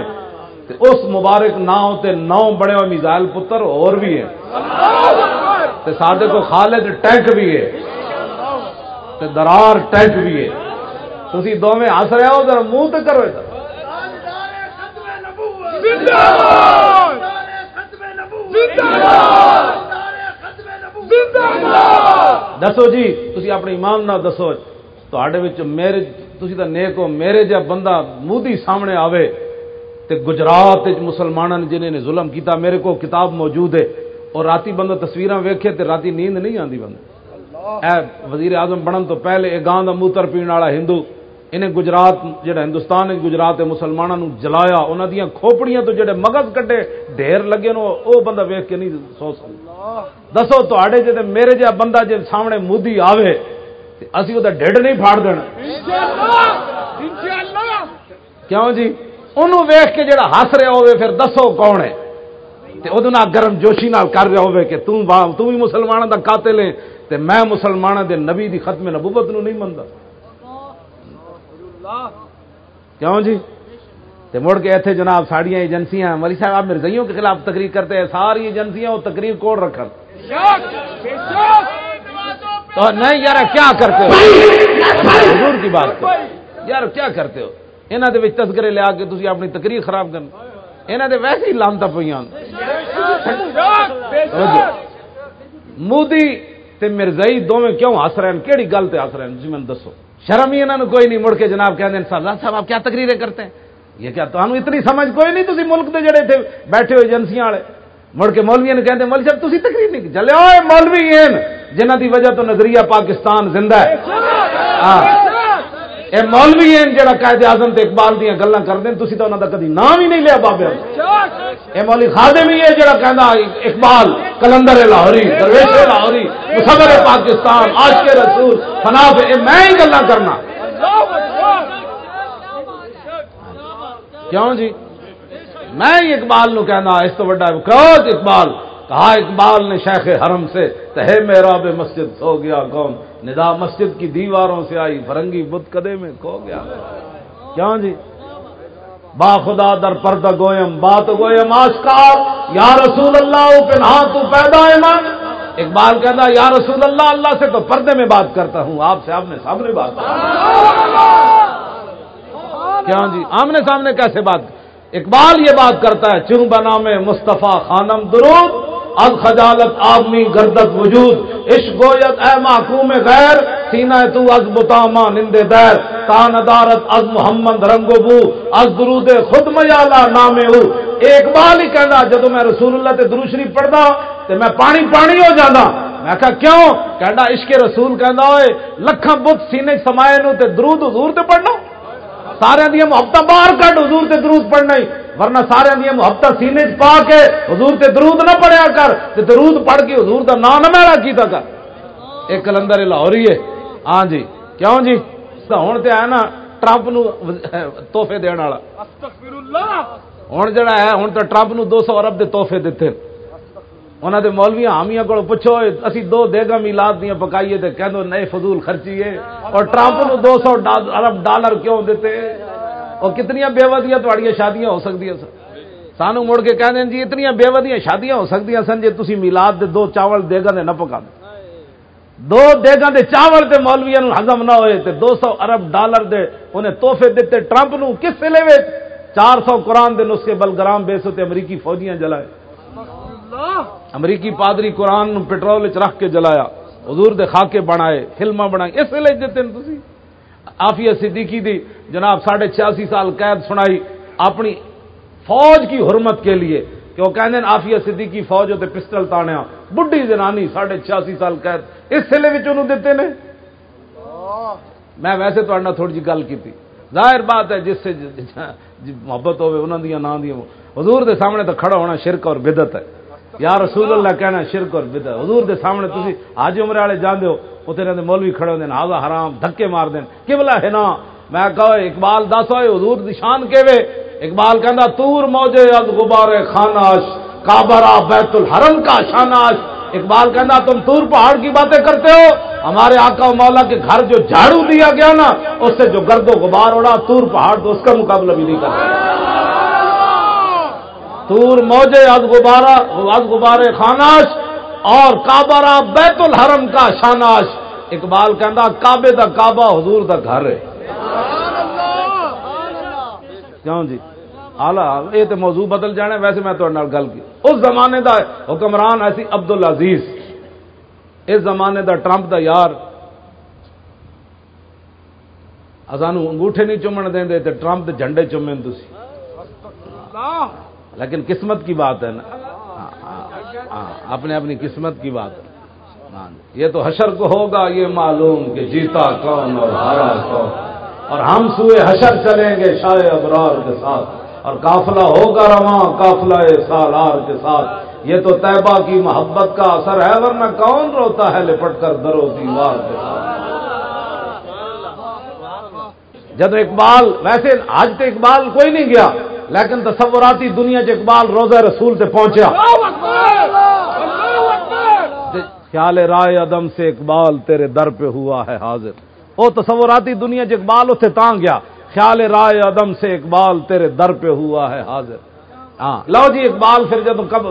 تے اس مبارک نام تے نو بڑے ہوئے میزائل پتر اور بھی ہیں۔ تے سادے کو خالد ٹینک بھی ہے تے درار ٹینک بھی ہے تھی دو میں ہس رہے ہو؟ ذرا منہ تے کرو ادھر۔ دسو جی تھی اپنے ایمان نہ دسو۔ میرے تھی تو نیک ہو میرے جا بندہ مودی سامنے آوے تے گجرات مسلمانوں نے جنہیں نے ظلم کیتا میرے کو کتاب موجود ہے اور راتی بندہ تصویر ویکھے تے راتی نیند نہیں آتی بندہ اے وزیر اعظم بنن تو پہلے ایک گاں کا موتر پینے والا ہندو انہیں گجرات جڑا ہندوستان گجرات مسلمانوں جلایا انہوں دیا کھوپڑیاں تو جڑے مغز کٹے ڈھیر لگے نو او بندہ ویخ کے نہیں سو سکتا دسو تے جی میرے جا بندہ جی سامنے مودی آوے اسی وہ ڈیڈ نہیں پھاڑ دینا کیوں جی انہوں ویخ کے جڑا ہس رہا ہوے پھر دسو کون ہے ادو گرم جوشی نال کر رہا ہوے کہ تم تم بھی مسلمانوں کا قاتل ہے تے میں مسلمانوں دے نبی دی ختم نبوت نو نہیں منتا کیوں جی تے مڑ کے ایتھے جناب ساڑیاں ایجنسیاں ملی صاحب آپ مرزائیوں کے خلاف تقریر کرتے ہیں ساری ایجنسیاں وہ تقریر کوڑ رکھن تو نہیں یار کیا کرتے ہو؟ حضور کی بات کرو۔ یار کیا کرتے ہو؟ یہاں دے تذکرے لیا کے تھی اپنی تقریر خراب کرنا یہاں دے ویسے ہی لانتا پہ مودی تے مرزائی دونوں کیوں ہس رہے ہیں؟ کیڑی گل تے ہس رہے ہیں؟ جی میں دسو۔ شرم ہی انہوں نے کوئی نہیں مڑ کے جناب کہتے ہیں صاحب صاحب، آپ کیا تقریریں کرتے ہیں؟ یہ کیا تو اتنی سمجھ کوئی نہیں تھی ملک دے جڑے تھے بیٹھے ہوئے ایجنسیاں والے۔ مڑ کے مولوی نے کہتے مول صاحب تھی تقریر نہیں چلے ہوئے مولوی ہیں جنہ دی وجہ تو نظریہ پاکستان زندہ ہے۔ ہاں۔ اے مولوی ہیں جڑا قائد اعظم تے اقبال دیا گلاں کرتے ہیں تو انہوں کا کدی نام ہی نہیں لیا بابے۔ اے مولوی خادم ہی ہے جڑا کہندا اقبال، کلندر لاہوری، درویش لاہوری، مصور پاکستان، عاشق رسول فناف اے میں ہی گلاں کرنا۔ کیوں جی؟ میں اقبال نو کہنا اس تو بڑا اقبال۔ کہا اقبال نے شیخ حرم سے، تہے میرا بے مسجد سو گیا کون؟ ندا مسجد کی دیواروں سے آئی، فرنگی بت کدے میں کھو گیا۔ کیوں جی؟ با خدا در پردہ گویم بات گویم آشکار۔ یا رسول اللہ پنہا تو پیدا ایمان اقبال کہتا، یا رسول اللہ اللہ سے تو پردے میں بات کرتا ہوں، آپ سے آپ نے سامنے بات کیا جی؟ آمنے سامنے کیسے بات؟ اقبال یہ بات کرتا ہے چن بنا میں مصطفیٰ خانم درود۔ از خجالت آدمی گردت وجود، عشق گویت، اے محکوم غیر، سینہ تو از بتاما نندے دیر تان ادارت از محمد رنگ بو، از درود خود مجالا نام ہو۔ ایک اقبال ہی کہنا جدو میں رسول اللہ تے دروشری پڑھدا تے میں پانی پانی ہو جانا۔ میں کہا، کیوں؟ کہنا، عشق رسول کہنا ہوئے، لکھاں بت سینے سمائے نو تے درود حضور تے پڑھنا۔ سارے دیا محبت باہر کٹ حضور تے درود پڑھنا ہی۔ ورنہ سارے دیا محبت سینے چ پا کے حضور تے درود نہ پڑھیا کر تے درود پڑھ کے حضور دا نام نہ میرا کیتا کر۔ ایک کلندر لاہوری ہے۔ ہاں جی۔ کیوں جی؟ ہوں تے ہے نا ٹرمپ نو تحفے دین والا۔ ہوں جڑا ہے ہوں تو ٹرمپ نو دو سو ارب دے تحفے دیتے انہوں نے مولوی حامیاں کو پوچھو، اسی دو دیگا میلاد دیا پکائیے تو کہہ دو نئے فضول خرچیے۔ اور ٹرمپ نو دو سو ارب ڈالر کیوں دیتے؟ اور کتنی بے ودیاں تھوڑی شادیاں ہو سکتی سن؟ سانو مڑ کے کہہ دیں جی اتنی بے ودیاں شادیاں ہو سکتی سن جی تھی میلاد دے دو چاول دیگا دے نہ پکا دو دو دیگا دے چاول دے مولویا ہزم نہ ہوئے تے دو سو ارب ڈالر دے انہیں تحفے دیتے ٹرمپ نو کس سے لے چار سو قرآن دے نسخے بلگرام بیسو تے امریکی فوجیاں جلائے۔ امریکی پادری قرآن پٹرول رکھ کے جلایا، حضور دے خاکے بنائے فلما بنائے، اس لیے دیتے تھی آفیہ صدیقی دی جناب ساڑھے چھیاسی سال قید سنائی اپنی فوج کی حرمت کے لیے، کہ وہ کہنے آفیہ صدیقی فوج ہوتے پسٹل تانیا بڈھی جنانی ساڑھے چھیاسی سال قید۔ اس سلے انہوں دیتے نے؟ میں ویسے تو تھوڑی جی گل کی تھی ظاہر بات ہے، جس سے جی محبت ہوئے انہوں دیا نہ دیا حضور دے سامنے تو کھڑا ہونا شرک اور بدت ہے۔ یا رسول اللہ کہنا شرک اور بدت حضور دے سامنے تھی حاجی عمرے والے جانے ہو اتنے رہتے مولوی کھڑے ہوتے ہیں حرام، دھکے مار دین. کبلا ہے نا؟ میں کہو اقبال دس ہوئے حضور دی شان کے اقبال کہندا، تور موجے از غبار خاناش کابرا بیت الحرم کا شاناش. اقبال کہنا تم تور پہاڑ کی باتیں کرتے ہو؟ ہمارے آقا و مولا کے گھر جو جھاڑو دیا گیا نا، اس سے جو گرد و غبار اڑا، تور پہاڑ تو اس کا مقابلہ بھی نہیں کرتا. تور موجے از غبارہ از غبار خاناش اور کابرا بیت الحرم کا شاناش۔ اقبال کہندا، کعبے دا کعبہ حضور دا گھر ہے۔ کیوں جی؟ آلہ، یہ تو موضوع بدل جانے ویسے میں تو گل کی۔ اس زمانے دا حکمران ایسی عبد العزیز اس زمانے دا ٹرمپ دا یار۔ سانو انگوٹھے نہیں چومن دیں دے ٹرمپ دے جھنڈے چومن تھی لیکن قسمت کی بات ہے نا؟ اپنے اپنی قسمت کی بات ہے۔ یہ تو حشر کو ہوگا، یہ معلوم کہ جیتا کون اور ہارا کون۔ اور ہم سوئے حشر چلیں گے شاہ ابرار کے ساتھ۔ اور قافلہ ہوگا رواں قافلہ سالار کے ساتھ۔ یہ تو طیبہ کی محبت کا اثر ہے، ورنہ کون روتا ہے لپٹ کر درو دیوار کے ساتھ؟ جب اقبال، ویسے آج تو اقبال کوئی نہیں گیا۔ لیکن تصوراتی دنیا چ اقبال روزہ رسول سے پہنچا خیال رائے عدم سے اقبال تیرے در پہ ہوا ہے حاضر۔ وہ تصوراتی دنیا چ اقبال اتنے تاں گیا۔ خیال رائے عدم سے اقبال تیرے در پہ ہوا ہے حاضر۔ ہاں لو جی اقبال پھر جب کب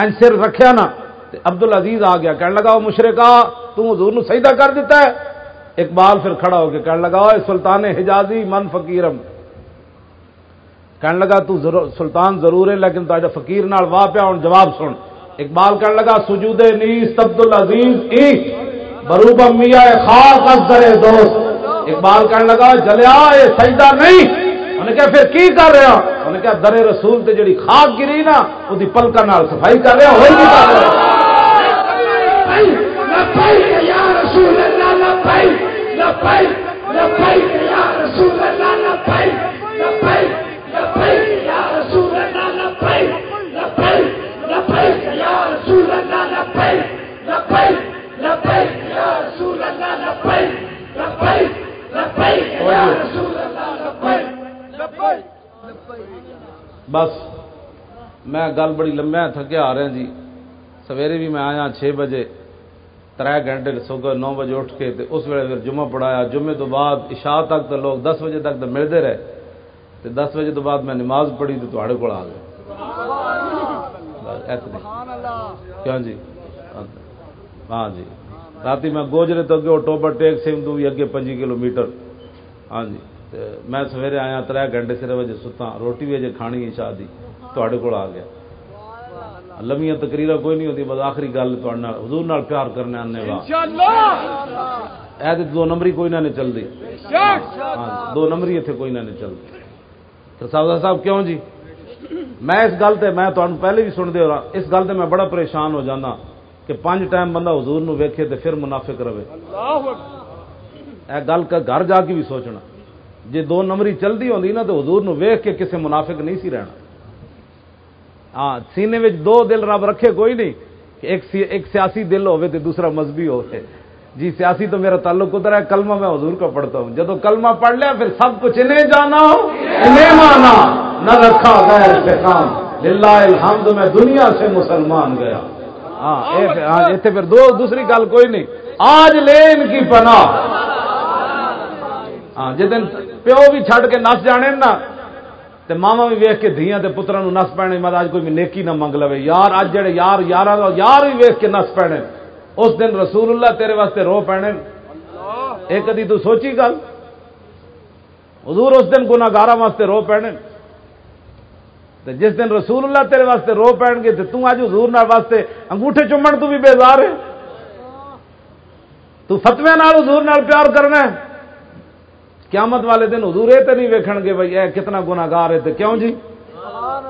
این سر رکھیا نا عبد العزیز آ گیا کہنے لگا وہ مشرقہ تم حضور نو سیدھا کر دیتا ہے؟ اقبال پھر کھڑا ہو کے کہنے لگا سلطان حجازی من فقیرم کہنے لگا تو سلطان ضرور ہے، لیکن تا فقیر نال واہ پیا ہوں جواب سن۔ اقبال کہنے لگا، سجود نیس، عبد العزیز ای بروبا میاں خاص ازرے دوست۔ اقبال کہنے لگا، جلیا یہ سجدہ نہیں۔ انہیں کہا، پھر کی کر رہا انہیں کہا درے رسول تے جڑی خاک گری نا وہ پلکا نال صفائی کر رہا ہوئی نہیں کر رہا لبيك يا رسول الله لبيك لبيك لبيك يا رسول الله لبيك لبيك بس، میں گل بڑی لمبا تھکیا آ رہا جی۔ سویرے بھی میں آیا چھ بجے تر گھنٹے سو گئے نو بجے اٹھ کے اس ویلے پھر جمعہ پڑھایا۔ جمعے تو بعد عشاء تک تو لوگ دس بجے تک تو ملتے رہے۔ تے دس بجے تو بعد میں نماز پڑھی تو تھوڑے کو آ ایتنی۔ کیوں جی؟ ہاں جی۔ رات میں گوجرے تو اگے ٹوبر ٹیک سیم تو بھی اگے پنجی کلو میٹر۔ ہاں جی۔ میں سویرے آیا تر گھنٹے سر وجے ستا روٹی بھی اجے کھانی ہے شاہ دی تھوڑے کو آ گیا۔ لمیاں تقریر کوئی نہیں ہوتی بس آخری گل حضور نال پیار کرنے آنے وا اے تے دو نمبری کوئی نہ چلتی ہاں دو نمبری اتنے کوئی نہ چلتی تو صاحب صاحب کیوں جی؟ میں اس گل تے میں تمہیں پہلے بھی سن دے رہا اس گل تے میں بڑا پریشان ہو جانا کہ پانچ ٹائم بندہ حضور نو ویکھے تے پھر منافق رہے۔ اے گل کا گھر جا کے بھی سوچنا۔ جی دو نمبری چلتی ہوندی نا تو حضور نو ویکھ کے کسے منافق نہیں سی رہنا۔ ہاں سینے میں دو دل رب رکھے کوئی نہیں کہ ایک سی ایک سیاسی دل ہوئے تو دوسرا مذہبی ہوئے جی سیاسی تو میرا تعلق ادھر ہے، کلمہ میں حضور کا پڑھتا ہوں۔ جب کلمہ پڑھ لیا، پھر سب کچھ انہیں جانا، انہیں مانا۔ نہ رکھا، غیر سے کام للہ الحمد، میں دنیا سے مسلمان گیا۔ ہاں اتنے ہاں، پھر دو، دوسری گل کوئی نہیں۔ آج لے ان کی پناہ۔ ہاں جدن پیو بھی چھڈ کے نس جانے نا، تے ماما بھی ویخ کے دھیاں تے پترا نس پینے مت اج کوئی نیکی نہ منگ لے یار اج جڑے یار یار یار بھی ویخ کے نس پینے اس دن رسول اللہ تیرے واسطے رو پینے ایک کدی تو سوچی گل۔ حضور اس دن گناگارا واسطے رو پینے تے جس دن رسول اللہ تیرے واسطے رو پین گے تو اج حضور نال واسطے انگوٹھے چومن تو بھی بیزار ہے۔ تو فتوی نال حضور نال پیار کرنا ہے۔ قیامت والے دن حضور یہ تو نہیں ویکھن گے بھائی اے کتنا گناگار ہے تو کیوں جی؟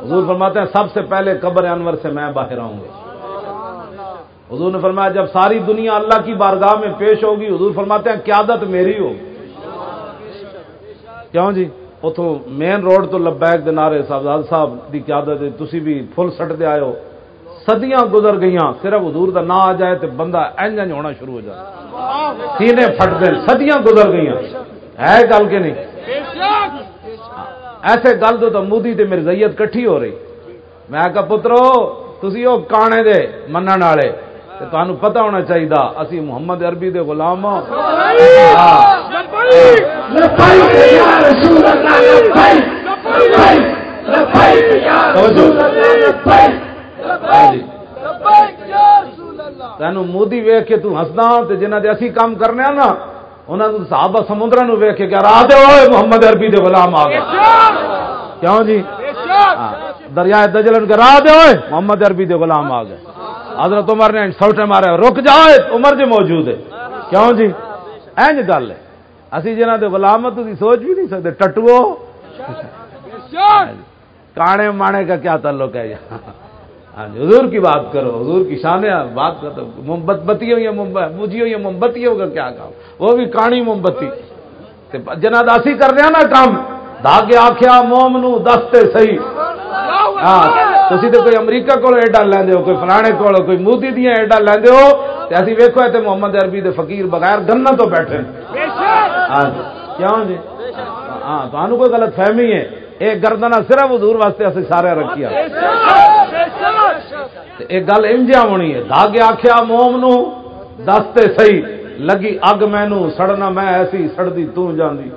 حضور فرماتے ہیں سب سے پہلے قبر انور سے میں باہر آؤں گا۔ حضور نے فرمایا جب ساری دنیا اللہ کی بارگاہ میں پیش ہوگی، حضور فرماتے ہیں قیادت میری ہوگی۔ کیوں جی؟ اتوں مین روڈ تو لبیک دے نعرے صاحب صاحب دی قیادت ہے، تسی بھی فل سٹ دے آئے ہو۔ صدیاں گزر گئیاں، صرف حضور دا نہ آ جائے تو بندہ اینج اینج ہونا شروع ہو جائے سینے پھٹ دیں صدیاں گزر گئیاں۔ ہے گل کے نہیں؟ ایسے گل تو مودی تے میری کٹھی ہو رہی۔ میں کہا پترو، تسی وہ کانے دے منن والے۔ تے تانوں پتہ ہونا چاہیے اسی محمد عربی دے غلام ہاں۔ ہاں۔ ہاں تینوں مودی ویخ کے تو ہسدا تے جنہ دے اسی کام کرنے آ نا انہاں تو صحابہ سمندرا نو ویخ کے کہ راہ دے محمد عربی دے غلام آ گئے۔ کیوں جی؟ دریائے دجلن کے راہ دے اوئے محمد عربی دے غلام آ گئے۔ حضرت عمر نے سوٹے مارے رک جاؤ عمر جی موجود ہے۔ کیوں جی؟ اینج گل ہے۔ اسی جنہ دے غلام تسی سوچ بھی نہیں سکتے ٹٹو کانے مانے کا کیا تعلق ہے؟ یہاں ہاں جی حضور کی بات کرو حضور کی شان بات کرو موم بت بتیوں یا بجیوں یا موم بتیوں کا کیا کام؟ وہ بھی کانی موم بتی جنا داسی کر رہے ہیں نا کام دھاگے آخیا موم نو دستے صحیح۔ ہاں تسی کوئی امریکہ کو ایڈا لیندے ہو، کوئی فلانے کو کوئی مودی دیا ایڈا لیندے ہو، تے اسی ویکھو تے محمد عربی دے فقیر بغیر گنا تو بیٹھے ہاں جی۔ کیوں جی؟ ہاں تمہیں کوئی غلط فہمی ہے؟ ایک گردنا صرف حضور واسطے اسی سارے رکھیا ایک گل انجا ہونی ہے، دھاگے آخیا موم نو دستے صحیح، لگی اگ مینو سڑنا میں ایسی سڑدی تو جاندی۔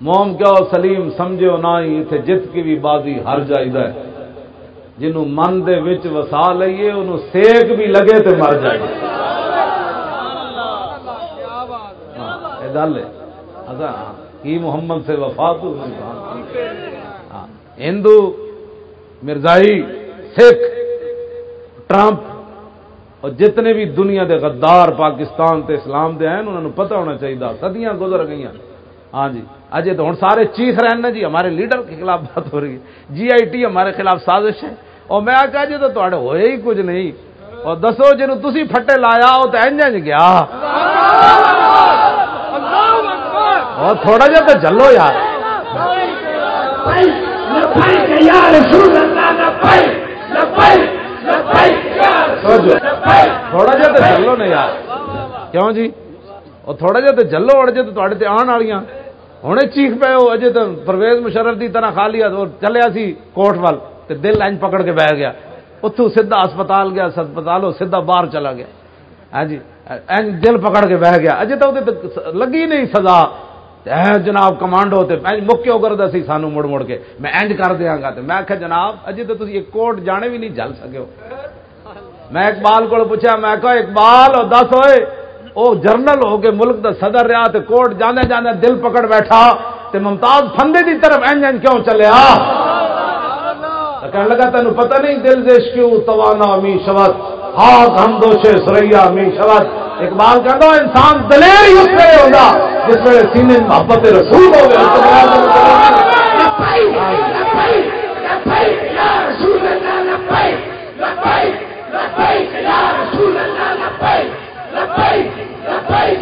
موم کیا سلیم سمجھو نہ ہی اتنے جت کی بھی بازی ہر جائیدا ہے۔ جنوں من دے وچ وسا لئیے، انہوں سیک بھی لگے تے مر جائے۔ ہاں، گل ہے۔ اچھا، ہاں، کی محمد سے وفا تو ہاں، ہندو، مرزائی، سکھ، ٹرمپ، اور جتنے بھی دنیا دے غدار پاکستان تے اسلام دے ہیں، انہوں نے پتہ ہونا چاہیے صدیاں گزر گئی ہاں جی۔ اجے تو ہوں سارے چیخ رہے ہیں جی ہمارے لیڈر کے خلاف بات ہو رہی ہے۔ جی آئی ٹی ہمارے خلاف سازش ہے۔ اور میں آخیا جی تو تے ہوئے ہی کچھ نہیں۔ اور دسو جن تھی پھٹے لایا، وہ تو انج جی گیا۔ اور تھوڑا جا تو چلو یار۔ تھوڑا جا تو چلو نا یار۔ کیوں جی؟ اور تھوڑا جا تو چلو اڑ جے تو آن والی ہوں چیخ پے ہو، اجے تو پرویز مشرف کی طرح کھا لیا چلیا سی کوٹ وال دل اینج پکڑ کے بہ گیا۔ اتوں سیدا ہسپتال گیا، ہسپتال سیدا باہر چلا گیا۔ ہاں جی دل پکڑ کے بہ گیا۔ اجے تو لگی نہیں سزا۔ جناب کمانڈو مکیو کر دیا سی سانو مڑ مڑ کے۔ میں اینج کر دیا گا میں آخیا جناب، اجے تو تھی کوٹ جانے بھی نہیں جل سکے میں اقبال کو پوچھا میں کہا اقبال دس ہوئے۔ او جرنل ہو کے ملک دا صدر رہا تے کوٹ جانے جانے دل پکڑ بیٹھا تے ممتاز فندے دی طرف این این کیوں چلے آ کہنے لگا تینوں پتہ نہیں دل دیش کیوں توانا می شوت ہاتھ ہم دوشے سریا می شوت اقبال کہتا انسان دلیر ہی اس ویلے ہوگا جس ویلے سینے محبت رسول ہو گیا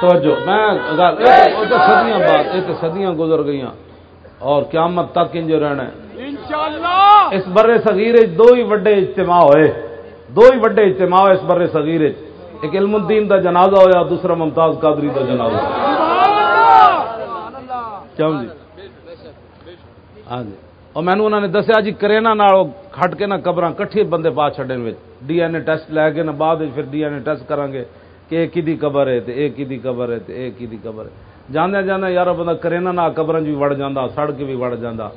توجہ میں سدیاں بات یہ تو سدیاں گزر گئی اور قیامت تک انج رہنا اس برے صغیر دو ہی وڈے اجتماع ہوئے۔ دو ہی وڈے اجتماع ہوئے اس برے صغیر ایک علم الدین دا جنازہ ہویا دوسرا ممتاز قادری دا جنازہ۔ کیوں جی؟ ہاں جی۔ اور مینو انہوں نے دسیا جی کرینا کھٹ کے نہ قبر کٹھی بندے پا چڈے ڈی این اے ٹیسٹ لے کے نہ بعد پھر ڈی این اے ٹیسٹ کریں گے کہ ایک ہی قبر ہے تے ایک ہی قبر ہے تے ایک ہی قبر ہے۔ جانے جانے یار بندہ کرینا نہ قبر بھی وڑ جانا سڑک بھی وڑ جانا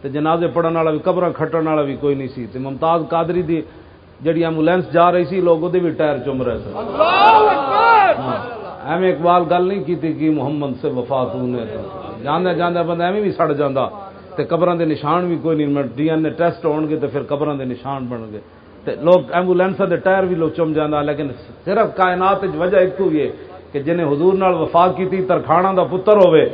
تے جنازے پڑھن والا بھی قبر کھٹن والا بھی کوئی نہیں سی۔ تے ممتاز قادری دی جڑی ایمبولینس جا رہی سی لوگ بھی ٹائر چم رہے تھے۔ ہاں، ایویں اقبال گل نہیں کی کہ محمد سے وفات ہونے جانے جانے بندہ ایویں بھی سڑ جانا تے قبروں دے نشان بھی کوئی نہیں۔ ڈی این اے ٹیسٹ ہو گے تو پھر قبروں دے نشان بن گئے لوگ ایمبولینس دے ٹائر بھی لوگ چم جانا لیکن صرف کائنات وجہ ایک ہوئی ہے کہ جنہیں حضور نال وفا کی ترخانا دا پتر ہوئے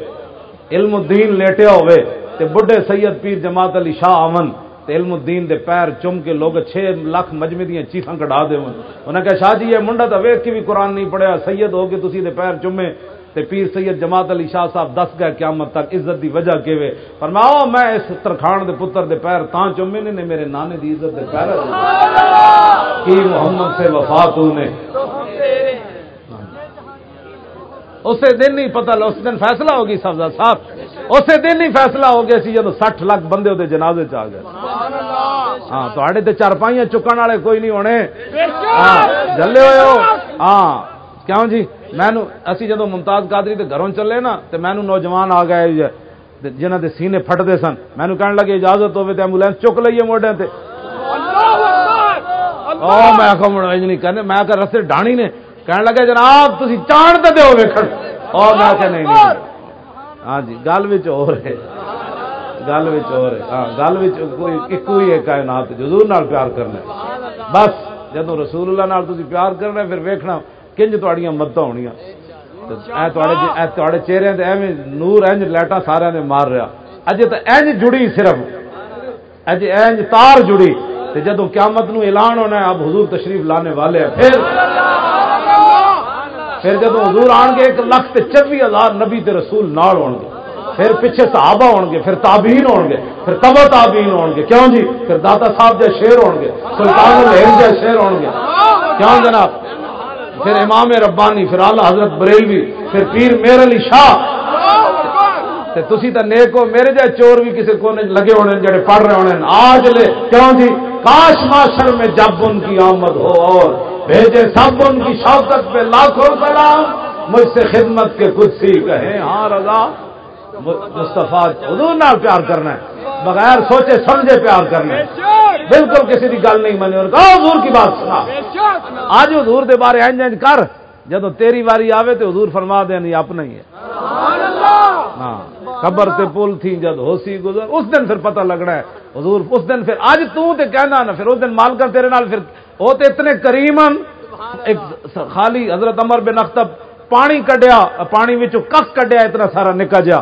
علم الدین لیٹیا ہوئے تے بڈھے سید پیر جماعت علی شاہ آمن تے علم الدین دے پیر چم کے لوگ چھ لاکھ مجمے دیا چیخاں کٹا دے انہیں کہا شاہ جی یہ منڈا تو ویک کے بھی قرآن نہیں پڑھیا سید ہو کے تسی دے پیر چومے تے پیر سید جماعت علی شاہ صاحب دس گئے قیامت تک عزت دی وجہ کے وے فرماؤ میں اس ترخان دے پتر دے پیر تاں چومے نے نے میرے نانے دی عزت دے پیر کی محمد سے وفات نے اسے دن نہیں پتہ اس دن فیصلہ ہوگی سبزہ صاحب۔ اسے دن نہیں فیصلہ ہو گیا سی جب سٹھ لاکھ بندے وہ جنازے چ گئے۔ ہاں تے چارپائیاں چکن والے کوئی نہیں ہونے۔ ہاں جلے ہوئے ہو۔ ہاں کیوں جی؟ مینو اسی جدو ممتاز قادری دے گھروں چلے نا تو مینو نوجوان آ گئے جنہ دے سینے پھٹتے سن۔ مینو کہنے لگے اجازت ہوے تو ایمبولینس چک لئیے موڈے تے۔ میں نہیں کہنے میں کہ رستے ڈانی نے۔ کہنے لگے جناب تھی چاند دے ہو ویکھن۔ اور میں کہ نہیں ہاں جی گل وچ ہو رہے گل ہو رہے ہاں گل کوئی ایک ہی ہے کائنات حضور نال پیار کرنا بس جدو رسول اللہ نال تسی پیار کرنا پھر ویکھنا کنج تڑیاں مدت ہونی چہرے ایویں نور، اینج لائٹا سارا نے مار رہا۔ اج تو اینج جڑی صرف۔ اج اینج تار جڑی۔ جدو قیامت نو اعلان ہونا ہے، اب حضور تشریف لانے والے ہیں۔ پھر پھر جدو حضور آن گے ایک لاکھ چوبی ہزار نبی تے رسول نال گے پھر پیچھے صحابہ ہون گے پھر تابعین ہون گے پھر تبا تابعین ہون گے کیوں جی؟ پھر داتا صاحب جائے شیر ہون گے سلطان الہند جائے شیر ہون گے کیوں جناب؟ پھر امام ربانی، پھر اللہ حضرت بریلوی، پھر پیر میر علی شاہ۔ تھی تو نیک ہو، میرے جائے چور بھی کسی کو لگے ہونے، جڑے پڑھ رہے ہونے۔ آج لے، کیوں جی؟ کاش معاشر میں جب ان کی آمد ہو اور بھیجے سب ان کی شوقت پہ لاکھوں سلام مجھ سے خدمت کے کچھ سی کہیں ہاں رضا مستفا حضور نال پیار کرنا ہے۔ بغیر سوچے سمجھے پیار کرنا ہے۔ بالکل کسی کی گل نہیں منی اور حضور کی بات سنا۔ آج حضور دے بارے اینج کر جدو تیری واری آوے تو حضور فرما دے نہیں اپنا ہی ہے۔ ہاں خبر تے پل تھی جد ہو سی گزر اس دن پھر پتہ لگنا ہے۔ حضور اس دن پھر اج تو تے کہنا نا پھر اس دن مال کر تیرے نال پھر وہ تے اتنے کریمن ایک خالی حضرت عمر بن اختب پانی کڈیا پانی وچوں کک کڈیا اتنا سارا نکا جا۔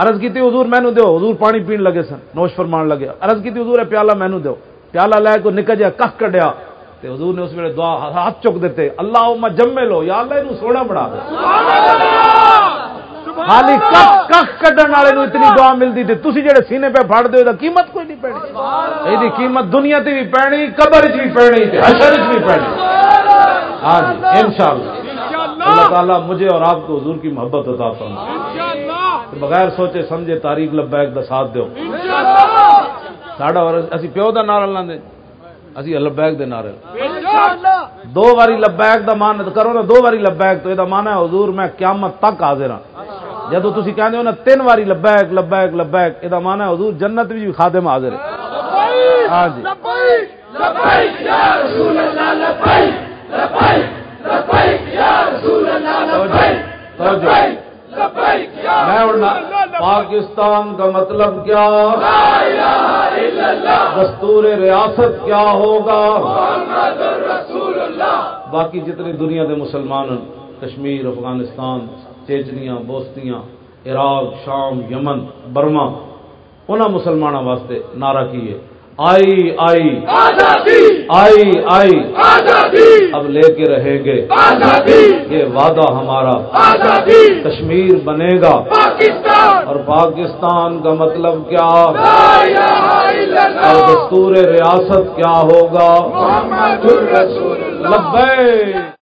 عرض کیتی حضور مینو دیو حضور پانی پین لگے سن نوش فرمان لگے۔ عرض کیتی حضور پیالہ مینو دیو پیالہ لے کو نکا جا کک کڈیا۔ تے حضور نے اس ویلے دعا ہاتھ چک دیتے اللہ جمے لو یا اللہ اینو سونا بنا دے۔ خالی کک کک کڈن والے نو اتنی دعا ملتی تے تسی جڑے سینے پہ پھڑ دیو دا قیمت کوئی نہیں پینی ایدی قیمت دنیا تے بھی پینی قبر وچ بھی پینی تے حشر وچ بھی پینی ہاں جی انشاءاللہ۔ اللہ تعالیٰ مجھے اور آپ کو حضور کی محبت عطا فرمائے۔ بغیر سوچے سمجھے تاریخ لبیک دا ساتھ دیو ساڈا اسی پیو دا نعرہ لاندے اسی لبیک دے نعرے۔ دو واری لبیک دا مان کرو نا دو واری لبیک تو یہ مانا ہے حضور میں قیامت تک حاضر ہاں۔ جدو تھی کہتے ہو نا تین واری لبیک لبیک لبیک یہ مانا ہے حضور جنت بھی خادم حاضر ہے۔ ہاں جی۔ میں پاکستان کا مطلب کیا؟ دستور ریاست کیا ہوگا؟ باقی جتنی دنیا کے مسلمان کشمیر، افغانستان، چیچنیاں بوستیاں عراق، شام، یمن، برما انہوں مسلمانوں واسطے نعرہ کیے۔ آئی آئی۔ آئی آئی۔ اب لے کے رہیں گے۔ یہ وعدہ ہمارا۔ کشمیر بنے گا۔ اور پاکستان کا مطلب کیا؟ اور دستور ریاست کیا ہوگا؟ لبے